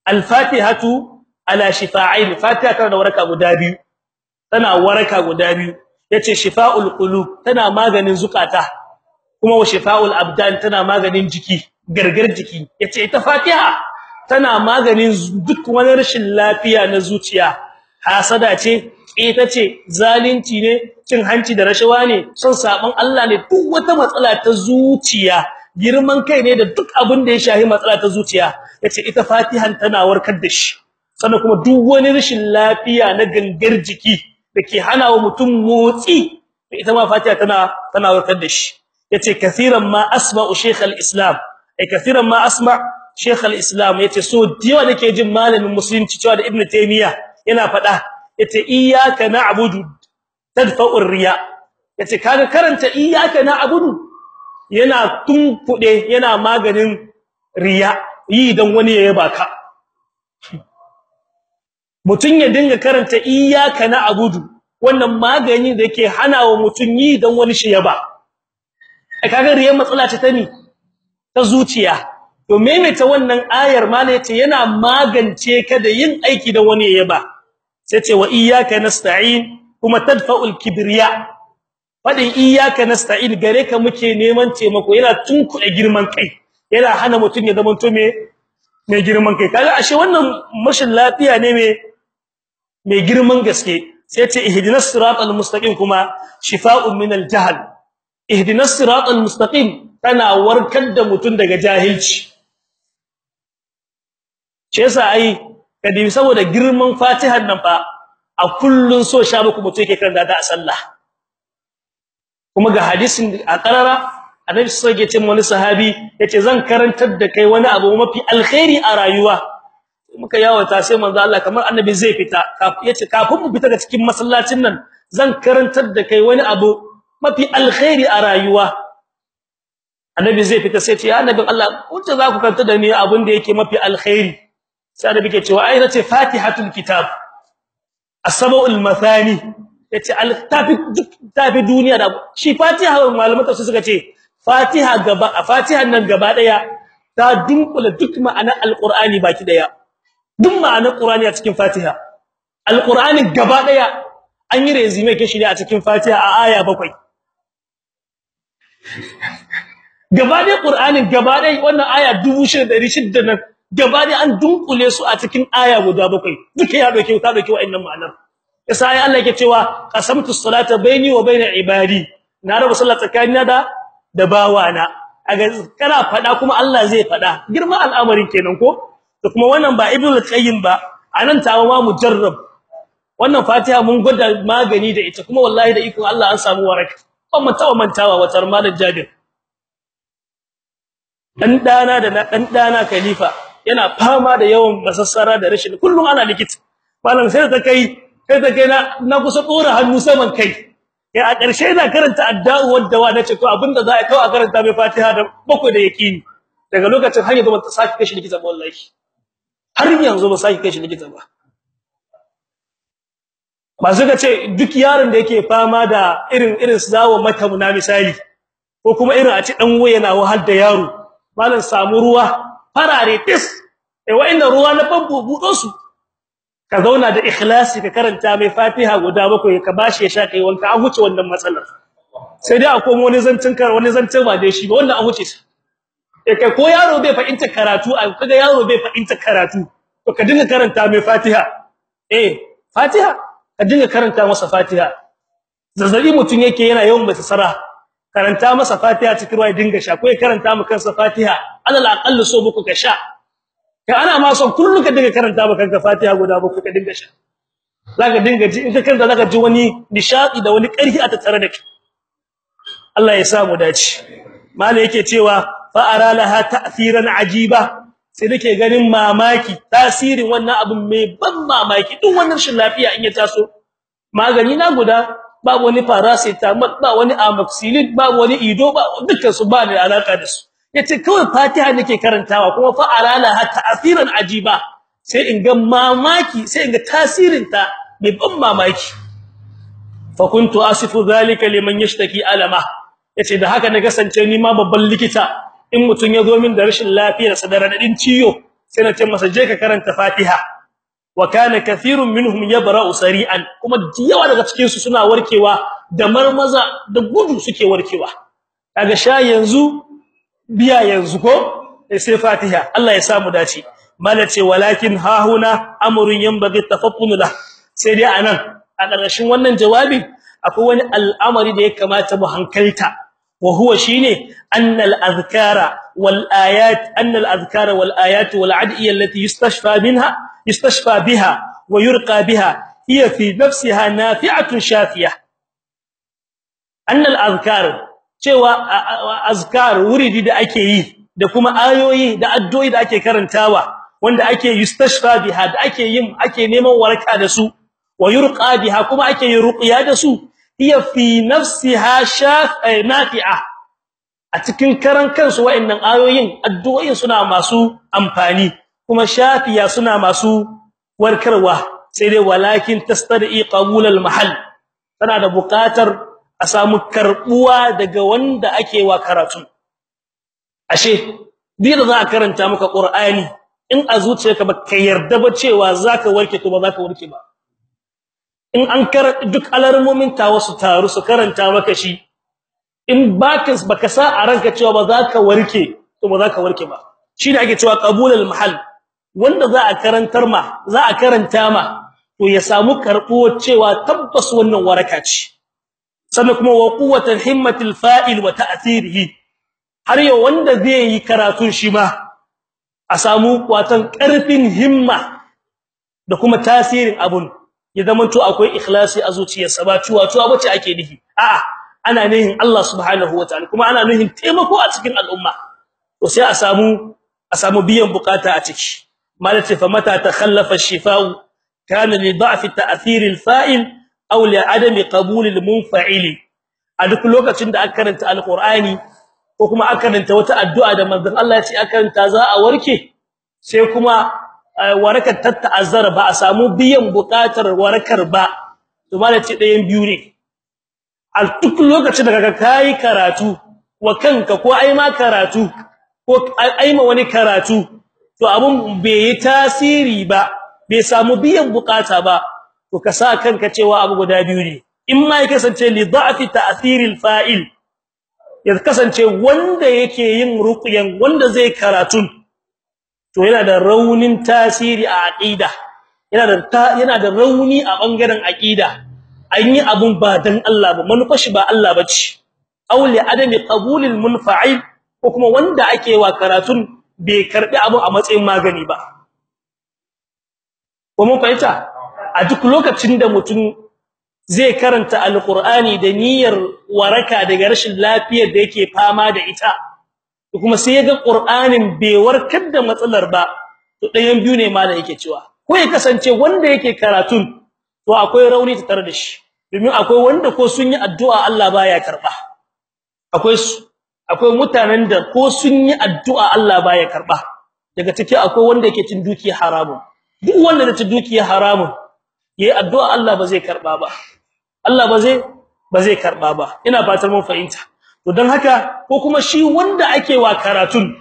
Speaker 1: al-fatihatu ala shifa'ain fatiha tana da waraka guda biyu. Tana waraka guda biyu. Yace shifa'ul qulub tana maganin zukata kuma wa shifa'ul abdan tana maganin jiki gargar jiki. Yace ita fatiha tana maganin duk wani rashin lafiya na zuciya. Hasada ce ita ce zalunci ne cin hanci da rashawa ne son sabon Allah ne. Duk wata matsala ta zuciya girman kai ne da duk abin da ya shahi matsala ta zuciya. Yace ita fatihan tana warkar da shi. Sannan kuma duk wani rashin lafiya na gangar jiki dake hana wa mutum motsi ita ma fatiha tana tana warkar da shi. Yace kaseeran ma asma'u shaykh al-islam. Ai kaseeran ma asma' shaykh al-islam. Yace so diwa nake jin malamin musulunci cewa da ibnu taymiya yana fada ya ce iyyaka na'budu tadfa'ur riya. Yace kaga karanta iyyaka na'budu yana tunkude yana maganin riya yi dan wani ya yaba ka. Mutun ya dinga karanta iyyaka na'budu wannan magani da yake hanawa mutun yi dan wani shi yaba. Kaga riya matsala ce ta ni ta zuciya. To maimaita wannan ayar mala ya ce yana magance ka da yin aiki da wani yaba. Sai ce wa iyyaka nasta'in kuma tadfa'ul kibriya. Fadin iyyaka nasta'in gare ka muke neman taimako yana tunkuɗe girman kai yana hana mutun ya zama to me mai girman kai. Kaga ashe wannan mashin lafiya ne me mai girman gaske. Sai ce ihdinas siratal mustaqim kuma shifaa'un minal jahl ihdinas siratal mustaqim tana warkar da mutun daga jahilci. Ce yasa ai kadi saboda girman fatihar nan fa a kullun so sha muku mutu yake karanta da sallah. Kuma ga hadisin a karara annabi sai ya ce wani sahabi ya ce zan karantar da kai wani abu mafi alkhairi a rayuwa. Muka yawata sai manzo Allah kamar annabi zai fita ya ce kafin mu fita daga cikin masallacin nan zan karantar da kai wani abu mafi alkhairi a rayuwa. Annabi zai fita sai ce ya annabin Allah kunta za ku karanta da ni abin da yake mafi alkhairi? Sai annabi ke cewa ai nace fatihatul kitab as-sab'ul mathani. Yace al-tafi tafi duniya da shi fatiha malaman tafsir suka ce fatiha gaba fatihan nan gaba ɗaya ta dunkula duk ma'anar alqur'ani baki ɗaya duk ma'anar qur'ani a cikin fatiha. Alqur'ani gaba ɗaya an yi resume ke ne a cikin fatiha a aya bakwai. Gaba ɗaya qur'anin gaba ɗaya wannan aya 1600 nan gaba ɗaya an dunkule su a cikin aya guda bakwai. Duka ya doke ta doke wa'annan ma'anar. Yasa ai Allah yake cewa qasamtu salata baini wa baina ibadi. Na raba sallah tsakanina da da bawana. Aga kana fada kuma Allah zai fada girma al'amari kenan ko? To kuma wannan ba ibnu al-qayyim ba. Anan tawo ma mujarrab. Wannan fatiha mun gwada magani da ita kuma wallahi da ikon Allah an samu waraka. Kuma tawa mantawa watar malam jabir. Dan dana da dan dana khalifa. Yana fama da yawan masassara da rashin kullum ana likita. Malam sai ta kai sai ta kai na na kusa dora hannu saman kai. Ya a ƙarshe ina karanta adda'u wadda wa nace to abin da za a kawo a karanta mai Fatiha da bakwai da yaqini daga lokacin har yanzu ba ta saki kashi likita ba wallahi. Har yanzu ba saki kashi likita ba. Ba suka ce duk yaron da yake fama da irin irin su zawo mata na misali ko kuma irin a ci dan waye na wahal da yaro malan samu ruwa farare tis eh wa'inda ruwa na famfo budo su. Ka zauna da ikhlasi ka karanta mai Fatiha guda bakwai ka bashi ya sha kai wanka an huce wannan matsalar. Sai dai akwai wani zancin kar wani zancin ba dai shi ba wannan an huce shi. Eh kai ko yaro bai fahimta karatu a kaga yaro bai fahimta karatu to ka dinga karanta mai Fatiha. Eh Fatiha? Ka dinga karanta masa Fatiha. Zazzabi mutun yake yana yawan mai tsara karanta masa Fatiha cikin ruwa dinga sha ko ya karanta maka kansa Fatiha alal aqall so buku ka sha. Kai ana ma son kullu ka dinga karanta maka kanka Fatiha guda buku ka dinga sha. Zaka dinga ji in ka karanta zaka ji wani nishadi da wani ƙarfi a tattare da kai. Allah ya samu dace. Malai yake cewa fa ara laha ta'thiran ajiba. Sai nake ganin mamaki tasirin wannan abin mai ban mamaki. Duk wannan shin lafiya in ya taso magani na guda babu wani paracetamol ba wani amoxicillin babu wani ido ba dukkan su ba da alaka da su. Yace kawai fatiha nake karantawa kuma fa alala hatta asiran ajiba. Sai in ga mamaki sai in ga tasirin ta mai ban mamaki. Fa kuntu asifu zalika liman yashtaki alama. Yace da haka na kasance ni ma babban likita. In mutun ya zo min da rashin lafiya sa da radadin ciyo sai na ce masa je ka karanta fatiha. Wa kana kathirun minhum yabra'u sari'an. Kuma yawa daga cikin su suna warkewa da marmaza da gudu suke warkewa. Kaga sha yanzu biya yanzu ko? Sai fatiha. Allah ya samu dace. Malace walakin hahuna amrun yanbaghi tafaqqunu la sai dai a nan a ƙarshen wannan jawabin akwai wani al'amari da ya kamata mu hankalta. Wa huwa shine annal azkara wal ayat annal azkara wal ayat wal adiyya allati yustashfa minha biha wa yurqa biha hiya fi nafsiha nafi'atun shafiyah annal azkar cewa azkar wuridi da ake yi da kuma ayoyi da addu'o'i da ake karantawa wanda ake yustashfa biha da ake yin ake neman waraka da su wa yurqa biha kuma ake yin ruqya da su hiya fi nafsiha nafi'a a cikin karan kansu wayannan ayoyin addu'o'in suna masu amfani kuma shafiya suna masu warkarwa sai dai walakin tastadi qabul al mahall tana da buƙatar a samu karbuwa daga wanda ake wa karatu. Ashe dida za karanta maka qur'ani in a zuciyarka ba ka yarda ba cewa zaka warke to ba zaka warke ba. In an kar duk alarmomin ta wasu taru su karanta maka shi. In baka baka sa a ranka cewa ba zaka warke to ba zaka warke ba. Shine ake cewa qabulul mahal. Wanda za a karantar ma za a karanta ma to ya samu karbuwar cewa tabbas wannan waraka ce. Sannan kuma wa quwwatul himmatil fa'il wa ta'thirihi. Har yau wanda zai yi karatun shi ma a samu watan ƙarfin himma da kuma tasirin abun. Ya zamanto akwai ikhlasi a zuciyarsa ba tuwa tuwa bace ake nufi a'a ana nihin Allah subhanahu wataala kuma ana nihin taimako a cikin al'umma. To sai a samu a samu biyan buƙata a ciki. Malace fa mata takhallafa ash-shifa'u kana li da'fi ta'thir al-fa'il aw li adami qabul al-munfa'il a duk lokacin da aka karanta al-qur'ani ko kuma aka karanta wata addu'a da manzon Allah ya ce aka karanta za a warke sai kuma warakar tatta'azzara ba a samu biyan buƙatar warakar ba to malace ɗayan biyu ne a duk lokacin da kaga kai karatu wa kanka ko ai ma karatu ko ai ma wani karatu to abun bai yi tasiri ba bai samu biyan buƙata ba to ka sa kanka cewa abu guda biyu ne. In ma ya kasance li da'fi ta'thiril fa'il ya kasance wanda yake yin ruqyan wanda zai karatun to yana da raunin tasiri a aqida. Yana da yana da rauni a ɓangaren aqida. An yi abun ba dan Allah ba manufashi ba Allah bace aw adami qabulil munfa'il ko kuma wanda ake wa karatun bai karɓi abu a matsayin magani ba. Ko mun fahimta? A duk lokacin da mutum zai karanta alqur'ani da niyyar waraka daga rashin lafiyar da yake fama da ita kuma sai ya ga qur'anin bai warkar da matsalar ba to ɗayan biyu ne malam yake cewa. Ko ya kasance wanda yake karatun to akwai rauni ta tare da shi. Domin akwai wanda ko sun yi addu'a Allah baya karɓa akwai akwai mutanen da ko sun yi addu'a Allah baya karɓa daga ciki akwai wanda yake cin dukiya haramun. Duk wanda da cin dukiya haramun yayi addu'a Allah ba zai karɓa ba. Allah ba zai ba zai karɓa ba. Ina fatar mun fahimta. To dan haka ko kuma shi wanda ake wa karatun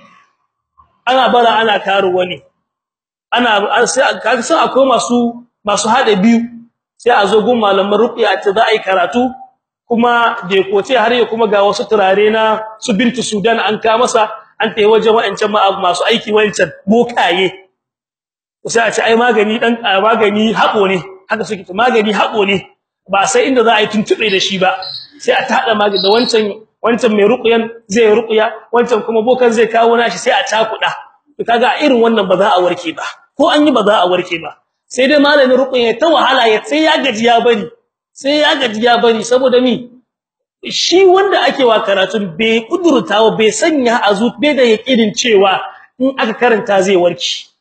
Speaker 1: ana bara ana karu wani. Ana sai kaga sai akwai masu masu hada biyu. Sai a zo gun malaman ruqiya ta za a yi karatu kuma da koce har ya kuma ga wasu turare na su bintu sudan an ka masa an tayi wajen wayancan masu aiki wayancan bokaye. Sai a ce ai magani dan magani habo ne. Haka suke to magani habo ne. Ba sai inda za a yi tuntube da shi ba. Sai a tada magani da wancan wancan mai ruqyan zai ruqya wancan kuma bokan zai kawo nashi sai a takuda to kaga irin wannan ba za a warke ba. Ko an yi ba za a warke ba. Sai dai malamin ruqya ta wahala ya sai ya gaji ya bari. Sai ya gaji ya bari saboda mi? Shi wanda ake wa karatun bai kudurtawa bai sanya a zuciya da yakinin cewa in aka karanta zai warke.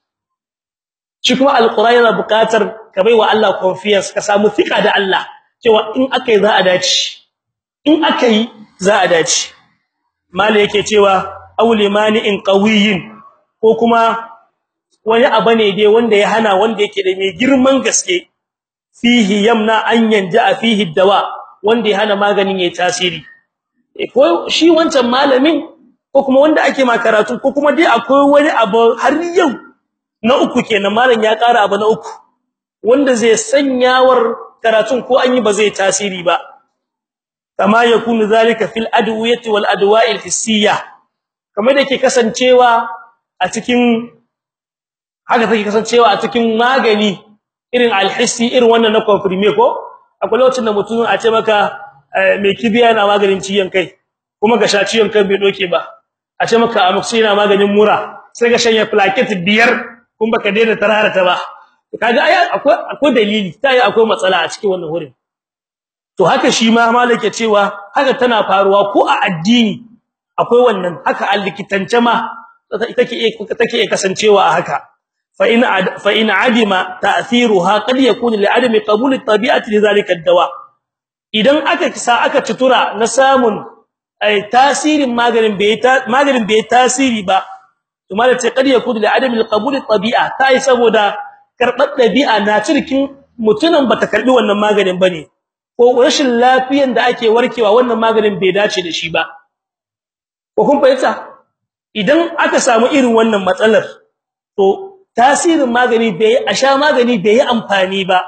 Speaker 1: Shi kuma alqur'ani yana buƙatar ka baiwa Allah confidence ka samu fika da Allah cewa in akai za a dace. In akai za a dace. Mala yake cewa aulimani in qawiyin ko kuma wani abu ne dai wanda ya hana wanda yake da mai girman gaske. Fihi yamna an yanja fihi dawa wanda ya hana maganin yayi tasiri. Ko shi wancan malamin ko kuma wanda ake ma karatu ko kuma dai akwai wani abu har yau na uku kenan malam ya ƙara abu na uku wanda zai sanyawar karatun ko an yi ba zai tasiri ba. Kama yakunu zalika fil adwiyati wal adwa'il hissiyya kamar da yake kasancewa a cikin haka take kasancewa a cikin magani irin alhissi irin wannan na confirme ko? Akwai lokacin da mutum a ce maka mai kibiya yana maganin ciyon kai kuma ga sha ciyon kai bai doke ba. A ce maka amoxicillin yana maganin mura sai ga shanya plaquette biyar kun baka daina tarara ta ba. Kaga ai akwai akwai dalili tai akwai matsala a cikin wannan wurin. To haka shi ma malike cewa haka tana faruwa ko a addini akwai wannan haka a likitance ma take take kasancewa a haka. In adima ta'thiruha qad yakun li adami qabul at-tabi'ati li zalika ad-dawa idan aka kisa aka citura na samun ai tasirin maganin bai maganin bai tasiri ba to malike qad yakun li adami qabul at-tabi'a tai saboda karɓar dabi'a na cikin mutunan bata karɓi wannan maganin ba ne ko rashin lafiyan da ake warkewa wannan maganin bai dace da shi ba ko kun fahimta idan aka samu irin wannan matsalar to tasirin magani bai a sha magani bai amfani ba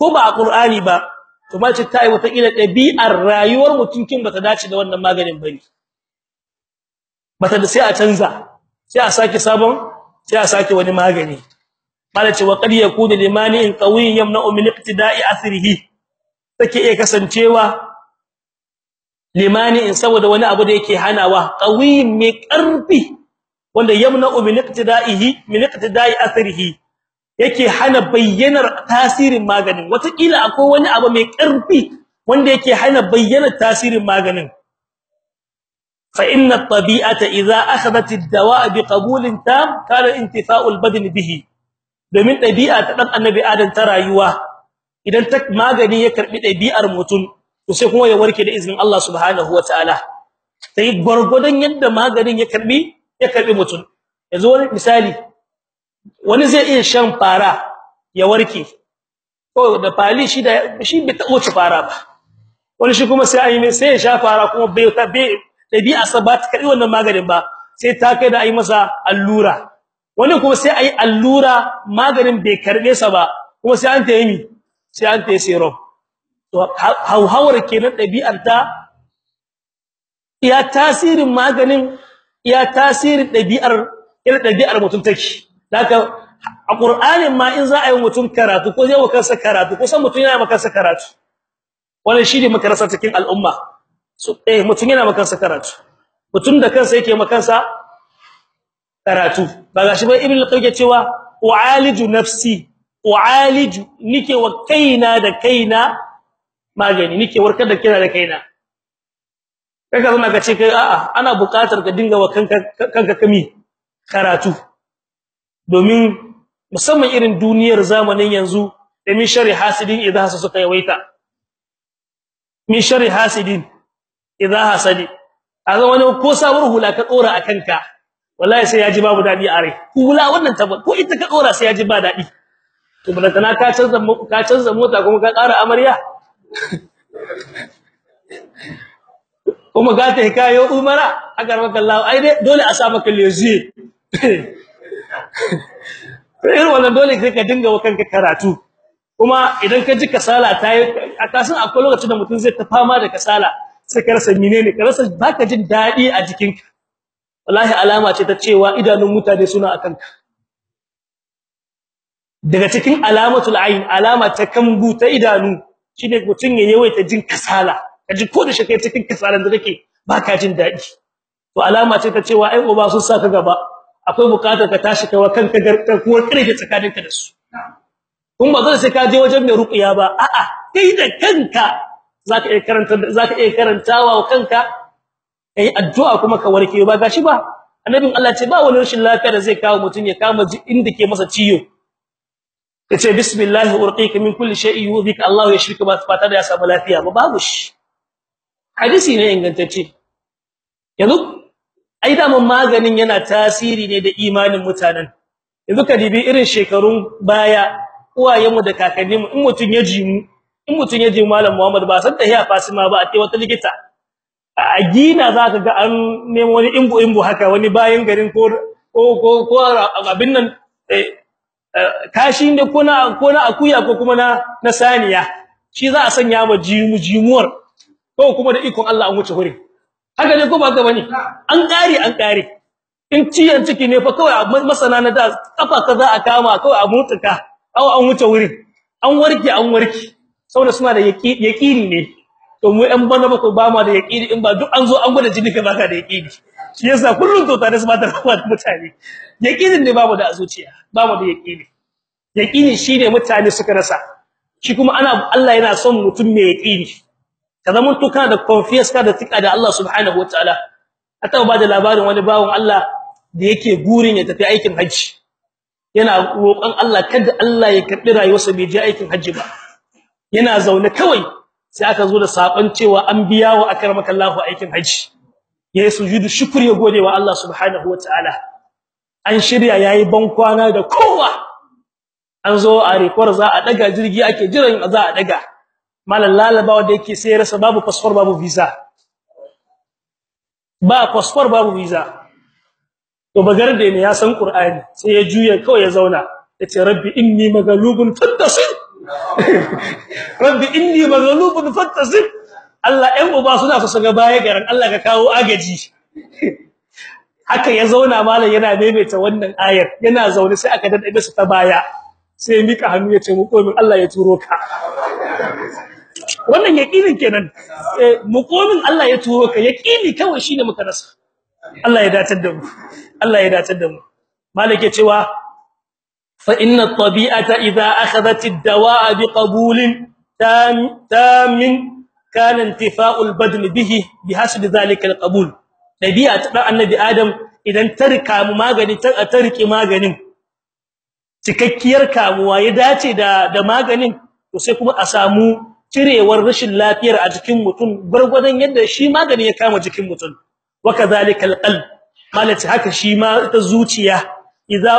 Speaker 1: ko ba a qur'ani ba to ba ce tai wata ila dabi'ar rayuwar mutunkin bata dace da wannan maganin ba ne bata da sai a canza sai a sake sabon sai a sake wani magani. Malace wa qad limani in qawiyyin yamna'u min iqtida'i athrihi take iya kasancewa limani in saboda wani abu da yake hanawa qawiyyin mai ƙarfi wanda yamna'u min iqtida'ihi min iqtida'i athrihi. Yake hana bayyanar tasirin maganin. Watakila akwai wani abu mai ƙarfi wanda yake hana bayyanar tasirin maganin. Fa inna at-tabi'ata idha akhadhat ad-dawa'a biqabulin tam kana intifa'u al-badn bihi. Domin dabi'a ta dan annabi adam ta rayuwa idan ta magani ya karɓi dabi'ar mutum to sai kuma ya warke da izinin Allah subhanahu wataala sai gurgudan yadda maganin ya karɓi ya karɓi mutum. Yanzu wani misali wani zai iya shan fara ya warke. Ko da fali shi da shi bai ta wuce fara ba. Wani shi kuma sai ayi sai ya sha fara kuma bai ta bai dabi'a sabat kai wannan maganin ba sai ta kai da ayi masa allura. Wani kuma sai ayi allura maganin bai karɓe sa ba kuma sai an ta yi sai an ta yi serum. To hauhawar kenan dabi'ar ta iya tasirin maganin iya tasirin dabi'ar ila dabi'ar mutum take. Haka a qur'anin ma in za a yi mutum karatu ko zai wakansa karatu ko san mutum yana makansa karatu wannan shi ne makarasa cikin al'umma. So eh mutum yana makansa karatu. Mutum da kansa yake makansa karatu. Ba gashi ba ibnu qayyim cewa u'aliju nafsi u'aliju nike wa kaina da kaina magani nike warkar da kaina da kaina. Kaga zama ka ce kai a'a ana buƙatar ka dinga wa kanka kanka kami karatu. Domin musamman irin duniyar zamanin yanzu da min shari hasidin idza hasa suka yawaita. Min shari hasidin idza hasadi azan wani ko sabuwar hula ka dora akan ka wallahi sai yaji babu daɗi a rai. Hula wannan ta ko ita ka dora sai yaji ba daɗi to balantana ka canza ka canza mota kuma ka ƙara amarya? kuma ga ta hikayo umara agar maka Allah ai dai dole a sa maka lezi. Irin wannan dole sai ka dinga wa kanka karatu. Kuma idan ka ji kasala ta yi a kasan akwai lokacin da mutum zai ta fama da kasala sai ka rasa menene ka rasa baka jin daɗi a jikinka. Wallahi alama ce ta cewa idanun mutane suna akan ka daga cikin alamatul ayn alama ta kambu ta idanu shine mutum ya yawaita jin kasala. Kaji ko da shi kai cikin kasalan da kake baka jin daɗi to alama ce ta cewa ai uba sun saka gaba akwai buƙatar ka tashi kai kanka garka ko kirje tsakaninka da su. Kun ba zai sai ka je wajen mai ruqiya ba a'a kai da kanka zaka iya karanta zaka iya karantawa wa kanka kai addu'a kuma ka warke. Ba gashi ba annabin Allah ce ba wani rashin lafiya da zai kawo mutun ya kama inda ke masa ciyo ya ce bismillah urqika min kulli shay'in yudhika. Allah ya shirka ba fata da ya samu lafiya ba babu shi. Hadisi ne ingantacce. Yanzu ai da mun maganin yana tasiri ne da imanin mutanen. Yanzu ka dibi irin shekarun baya uwayenmu da kakanninmu in mutun ya ji mu in mutun ya ji malam Muhammad ba san tahiya Fatima ba a ce wata likita. A gina zaka ga an nemo wani imbu imbu haka wani bayan garin ko ko ko abin nan kashi ne ko na ko na akuya ko kuma na na saniya. Shi za a sanya ma jimu jimuwar ko kuma da ikon Allah an wuce hore haka ne ko ba haka ba ne an kare an kare in ciyan ciki ne fa kawai masana na da kafa kaza a kama kawai a mutuka aw an wuce wurin. An warke an warke. Saboda suna da yaqini ne. To mu ɗan bana ba ko ba ma da yaqini in ba duk an zo an gwada jini ka baka da yaqini shi yasa kullun to tare su ba da mutane. Yaqinin ne babu da zuciya babu da yaqini yaqini shine mutane suka rasa. Shi kuma ana Allah yana son mutum mai yaqini ka zama to kana da confidence ka da tika da Allah subhanahu wataala ata ba da labarin wani bawon Allah da yake gurin ya tafi aikin haji yana roƙon Allah kada Allah ya karɓi rayuwarsa bai je aikin haji ba. Yana zaune kawai sai aka zo da saƙon cewa an biya wa akramaka Allahu aikin haji yayi sujudu shukri ya gode wa Allah subhanahu wataala an shirya yayi bankwana da kowa. An zo a rekwar za a daga jirgi ake jiran za a daga malan lalabawa da yake sai rasa babu passport babu visa. Ba passport babu visa. To bagar da ne ya san qur'ani sai ya juya kawai ya zauna. Yace rabbi inni maghlubun fattasir rabbi inni maghlubun fattasir Allah ɗan uba suna so ga baya garan Allah ka kawo agaji. Haka ya zauna malam yana maimaita wannan ayar. Yana zaune sai aka daɗe su ta baya. Sai mika hannu ya ce mu komin Allah ya turo ka. wannan yaqinin kenan mu komin Allah ya turo ka yaqini kawai shine muka rasa Allah ya datar da mu Allah ya datar da mu malike cewa fa inna at-tabi'ata idha akhadhat ad-dawa'a biqabulin tam tamin kana intifa'ul badn bihi bihasbi dhalika al-qabul dabi'a ta annabi adam idan ta rika mu magani ta ta riki maganin cikakkiyar kamuwa ya dace da da maganin to sai kuma a samu cirewar rashin lafiyar a jikin mutum gurgurdan yadda shi magani ya kama jikin mutum wakadhalika alqalb malati haka shi ma ta zuciya idza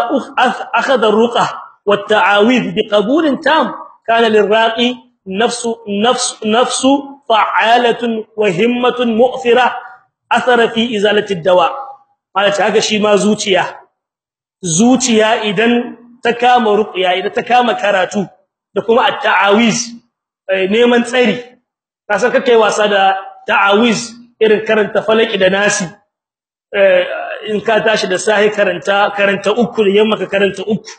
Speaker 1: akhadha ruqa wat-ta'awid biqabulin tam kana lirraqi nafsu nafsu nafsu fa'alatun wa himmatun mu'thira athara fi izalati ad-dawa malati haka shi ma zuciya zuciya idan ta kama ruqya idan ta kama karatu da kuma at-ta'awiz neman tsari. Kasan kake wasa da ta'awiz irin karanta falaki da nasi. In ka tashi da sahi karanta karanta uku da yamma ka karanta uku.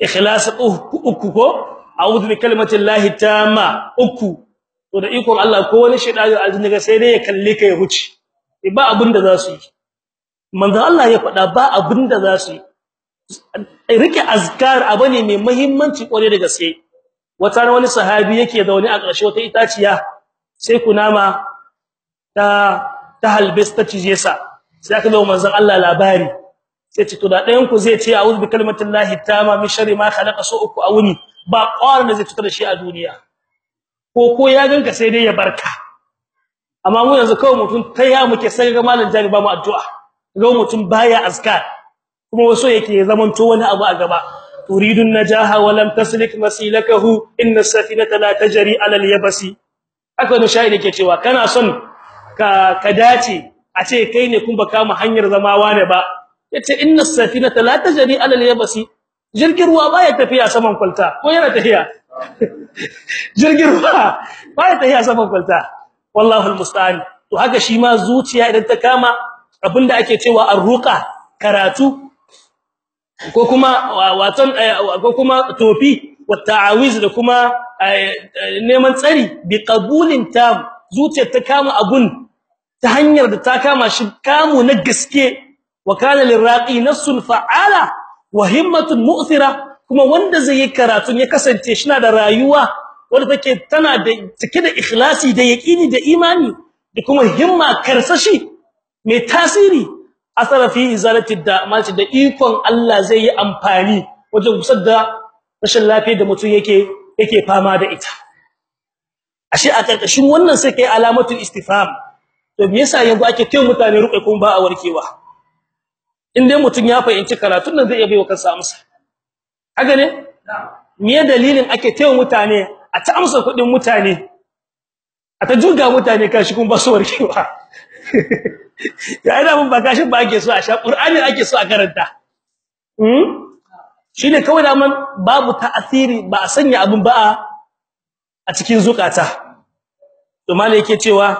Speaker 1: Ikhlas uku ko? A'udhu bi kalimati llahi tamma uku. To da ikon Allah ko wani shedani aljin ga sai dai ya kalle ka ya huce. Ba abin da za su yi. Manzo Allah ya faɗa ba abin da za su yi. Rike azkar abane mai muhimmanci kware da gaske. Wata wani sahabi yake zaune a ƙarshe wata itaciya sai kunama ta ta halbis ta cije sa. Sai aka zo manzon Allah labari. Sai ce to da ɗayan ku zai ce a'udhu bi kalimatillahi tamma min sharri ma khalaqa su uku a wuni ba ƙwarin da zai tuka da shi a duniya. Ko ko ya ganka sai dai ya barka. Amma mu yanzu kawai mutum ta ya muke sai ga malam jari ba mu addu'a. Ga mutum baya azkar. Kuma waso yake zaman to wani abu a gaba. Wa lam taslik masilakahu inna as-safinata la tajri ala al-yabasi aka wani shaidi ke cewa kana son ka ka dace a ce kai ne kun baka mu hanyar zamawa ne ba ya ce inna as-safinata la tajri ala al-yabasi jirgin ruwa baya tafiya saman kwalta ko yana tafiya jirgin ruwa baya tafiya saman kwalta wallahi almusta'an to haka shi ma zuciya idan ta kama abin da ake cewa arruqa karatu ko kuma waton ko kuma tofi wa ta'awiz da kuma neman tsari bi qabulin tam zuciyar ta kama abun ta hanyar da ta kama shi kamu na gaske wa kana liraqi nafsun fa'ala wa himmatun mu'thira kuma wanda zai yi karatu ya kasance shi na da rayuwa wanda take tana da cike da ikhlasi da yaqini da imani da kuma himma karsashi mai tasiri asara fi izalati da malci da ikon Allah zai yi amfani wajen gusar da rashin lafiya da mutum yake yake fama da ita ashe a ƙarƙashin wannan sai kai alamatul istifham to me yasa yanzu ake kai mutane ruƙe kuma ba a warkewa in dai mutum ya fahimci karatun nan zai iya baiwa kansa amsa haka ne me dalilin ake kai mutane a ta amsa kuɗin mutane a ta juga mutane kashi kuma ba su warkewa ya ina mun ba kashin ba ake so a sha qur'ani ake so a karanta. Hmm? Shine kawai da man babu ta'asiri ba a sanya abun ba a cikin zukata. To malai yake cewa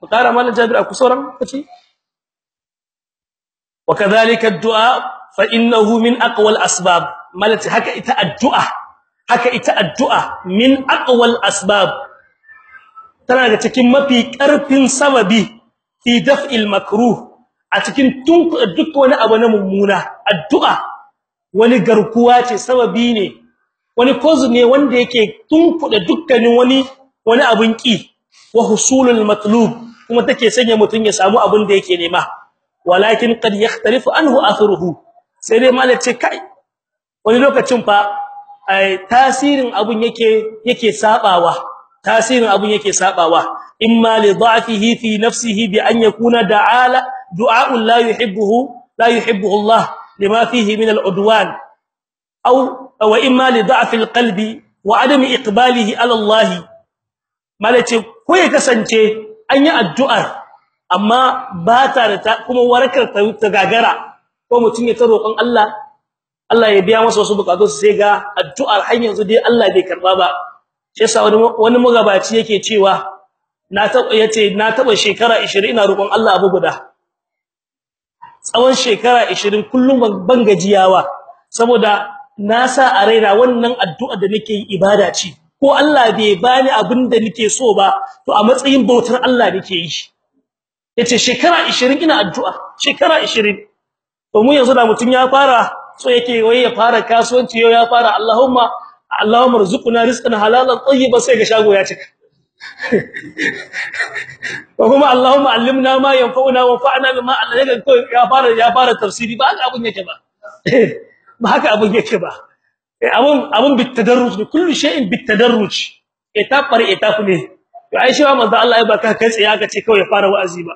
Speaker 1: ku kara mallan jabir a kusoran kace wa kadhalika ad-du'a fa innahu min aqwal asbab. Malati haka ita addu'a haka ita addu'a min aqwal asbab. Tana da cikin mafi ƙarfin sababi fi daf'il makruh a cikin duk wani abu na mummuna addu'a wani garkuwa ce sababi ne wani cause ne wanda yake tunkuda dukkanin wani wani abun ki wa husulul matlub kuma take sanya mutun ya samu abin da yake nema. Walakin qad yakhtalifu anhu akhiruhu sai dai malace kai wani lokacin fa tasirin abun yake yake sabawa tasirin abun yake sabawa. Imma li dha'fihi fi nafsihi bi an yakuna da'ala du'a la yuhibbuhu la yuhibbuhu Allah lima fihi min al-udwan. Aw wa imma li dha'fi al-qalbi wa adami iqbalihi ala Allah malace ko ya kasance an yi addu'ar amma ba ta da kuma warakar ta gagara. Ko mutun ya ta roƙon Allah Allah ya biya masa wasu bukatu sai ga addu'ar har yanzu dai Allah bai karɓa ba. Sai sa wani magabaci yake cewa na taba ya ce na taba shekara 20 ina roƙon Allah abu guda. Tsawon shekara 20 kullum ban gajiyawa saboda na sa a raina wannan addu'a da nake yi ibada ce. Ko Allah bai bani abin da nake so ba to a matsayin bautar Allah nake yi. Yace shekara 20 ina addu'a shekara 20 to mu yanzu da mutun ya fara so yake wai ya fara kasuwanci yau ya fara Allahumma Allahumma rzuqna rizqan halalan tayyiban sai ga shago ya cika. Ko kuma Allahumma allimna ma yanfa'una wa fa'na bima alladhi ya fara ya fara tafsiri ba haka abun yake ba. Ba haka abun yake ba. Abun abun bitadarruj kullu shay'in bitadarruj etap etap ne. To ai manzo Allah ya baka kai tsaye aka ce kawai ya fara wa'azi ba.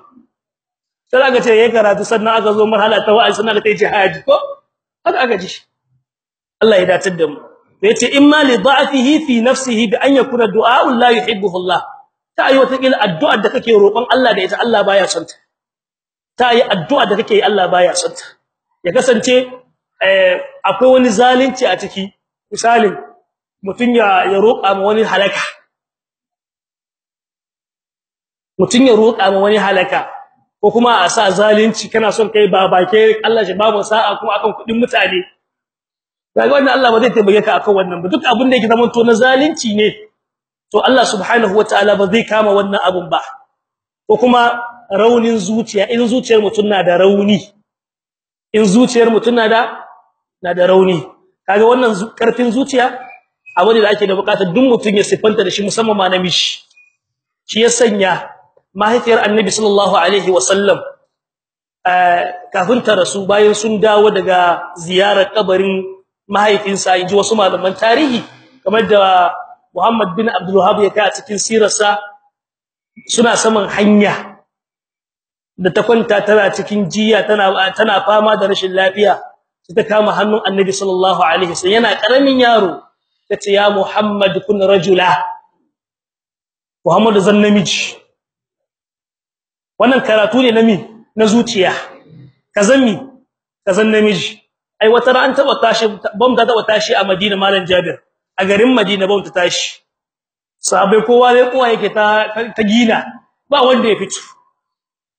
Speaker 1: Sai aka ce yayi karatu sannan aka zo marhala ta wa'azi sannan aka yi jihadi ko? Haka aka ji Allah ya datar da mu. Ya ce imma li da'fihi fi nafsihi bi an yakuna du'a la yuhibbuhu Allah. Ta yi wata kila addu'ar da kake roƙon Allah da ita Allah baya son ta. Ta yi addu'a da kake yi Allah baya son ta. Ya kasance eh akwai wani zalunci a ciki. Misalin mutun ya ya roƙa ma wani halaka. Mutun ya roƙa ma wani halaka. Ko kuma a sa zalunci kana son kai babake Allah shi ba mu sa'a kuma akan kuɗin mutane. Kaga wannan Allah ba zai tabbake ka akan wannan ba. Duk abin da yake zaman to na zalunci ne to Allah subhanahu wataala ba zai kama wannan abun ba. Ko kuma raunin zuciya in zuciyar mutun na da rauni in zuciyar mutun na da na da rauni. Kaga wannan ƙarfin zuciya abu ne da ake da buƙatar duk mutun ya sifanta da shi musamman ma namiji. Shi ya sanya mahaifiyar annabi sallallahu alaihi wasallam kafin ta rasu bayan sun dawo daga ziyarar kabarin mahaifinsa inji wasu malaman tarihi kamar da Muhammad bin Abdul Wahhab ya kai a cikin sirarsa suna saman hanya da ta kwanta tana cikin jiya tana tana fama da rashin lafiya sai ta kama hannun Annabi sallallahu alaihi wasallam. Yana ƙaramin yaro tace ya Muhammad kun rajula. Muhammad zan namiji. Wannan karatu ne nami na zuciya. Kazami kazan namiji. Ai wata ran taba tashi bam ta taba tashi a Madina malam Jabir. A garin Madina bam ta tashi. Sahabbai kowa ne kowa yake ta ta gina. Ba wanda ya fito.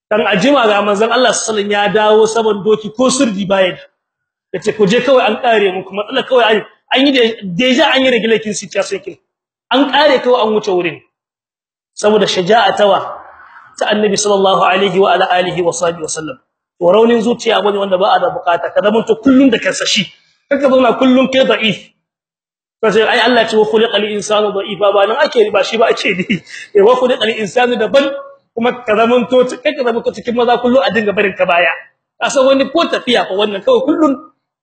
Speaker 1: Dan ajima ga manzon Allah sallallahu alaihi wasallam ya dawo saban doki ko sirdi bayan ya ce ku je kawai an kare mu kuma kawai an yi deja an yi regulating situation an kare kawai an wuce wurin. Saboda shaja'atawa ta annabi sallallahu alaihi wa alihi wa sahbihi to raunin zuciya ba ne wanda ba a da buƙata ka zama to kullun da kansa shi. Kaka zauna kullun kai da'if. Sai ai Allah ce wa khuliqal insanu da'ifa. Ba nan ake ba shi ba ake ni. Eh wa khuliqal insanu daban kuma ka zama to kai ka zama cikin maza kullun a dinga barin ka baya. Asa wani ko tafiya fa wannan kawai kullun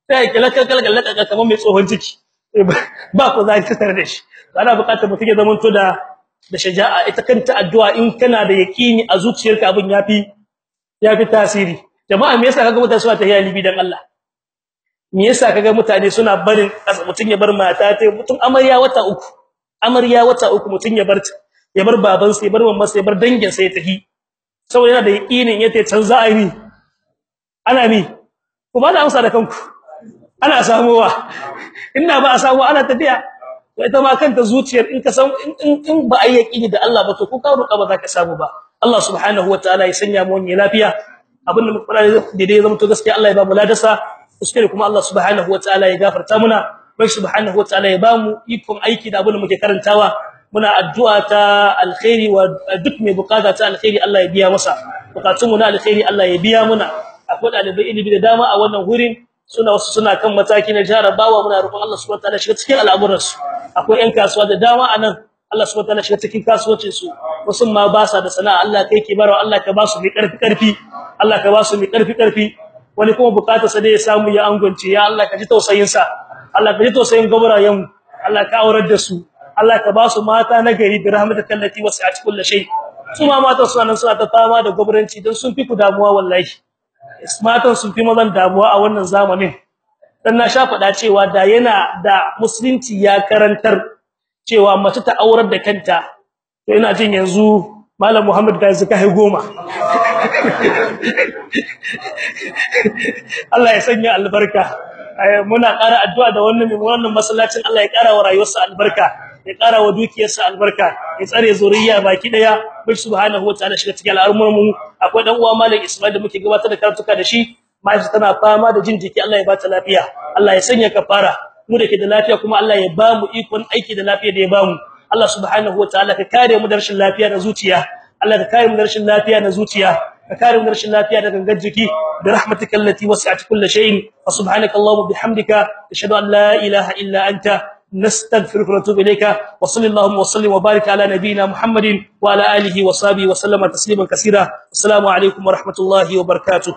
Speaker 1: sai kala kala kala kala kamar mai tsohon ciki. Ba ko za ka tare da shi. Ana buƙatar mutum ya zama to da da shaja'a. Ita kanta addu'a in kana da yaqini a zuciyarka abin yafi yafi tasiri. Jama'a me yasa kaga mutane suna tahiya libi dan Allah? Me yasa kaga mutane suna barin mutun ya bar mata ta mutun amarya wata uku amarya wata uku mutun ya bar ya bar baban sa ya bar mamman sa ya bar dangin sa ya tahi saboda yana da yaqinin ya ce can za a yi ana mi. Kuma da amsa da kanku. Ana samuwa. Inna ba a samu ana tafiya. Ita ma kanta zuciyar in ka san in ba a yaqini da Allah ba to ko ka roƙa ba za ka samu ba. Allah subhanahu wataala ya sanya mu wani lafiya. Abin da muka fara da dai zama to gaskiya Allah ya ba mu ladasa kuskure kuma Allah subhanahu wataala ya gafarta muna. Bai subhanahu wataala ya ba mu ikon aiki da abin da muke karantawa. Muna addu'a ta alkhairi wa duk mai buƙata ta alkhairi Allah ya biya masa. Bukatun mu na alkhairi Allah ya biya muna. Akwai ɗalibai ilimi da dama a wannan gurin suna wasu suna kan mataki na jarabawa. Muna roƙon Allah subhanahu wataala shiga cikin al'amuransu. Akwai ƴan kasuwa da dama a nan Allah subhanahu wataala shiga cikin kasuwancin su wasu ma ba sa da sana'a. Allah kai ke barawa. Allah ka ba su mai ƙarfi ƙarfi Allah ka ba su mai ƙarfi ƙarfi wani kuma buƙatar sa ne ya samu ya angonce ya Allah ka ji tausayin sa Allah ka ji tausayin gabrayen Allah ka aurar da su. Allah ka ba su mata na gari da rahmatakal lati wasi'at kulli shay. Su ma mata suna nan suna ta fama da gobranci dan sun fi ku damuwa wallahi. Matan sun fi mazan damuwa a wannan zamanin. Dan na sha fada cewa da yana da musulunci ya karantar cewa mace ta aurar da kanta. To ina jin yanzu malam Muhammad kai suka hai goma. Allah ya sanya albarka. Muna ƙara addu'a da wannan wannan masallacin Allah ya ƙara wa rayuwarsa albarka ya ƙara wa dukiyarsa albarka ya tsare zuriya baki ɗaya bai subhanahu wataala shiga cikin al'amuran akwai dan uwa malam Ismail da muke gabatar da karatuka da shi. Mai tana fama da jin jiki Allah ya ba ta lafiya. Allah ya sanya kafara. Mu da ke da lafiya kuma Allah ya ba mu ikon aiki da lafiya da ya ba mu. Allah subhanahu wataala ka kare mu da rashin lafiya da zuciya. Allah ka kare mu da rashin lafiya da zuciya. ka kare mu da rashin lafiya da gangar jiki bi rahmatika allati wasi'at kulli shay'in wa subhanaka allahumma bihamdika ashhadu an la ilaha illa anta نستغفرك ونتوب اليك وصلى اللهم وسلم وبارك على نبينا محمد وعلى اله وصحبه وسلم تسليما كثيرا السلام عليكم ورحمه الله وبركاته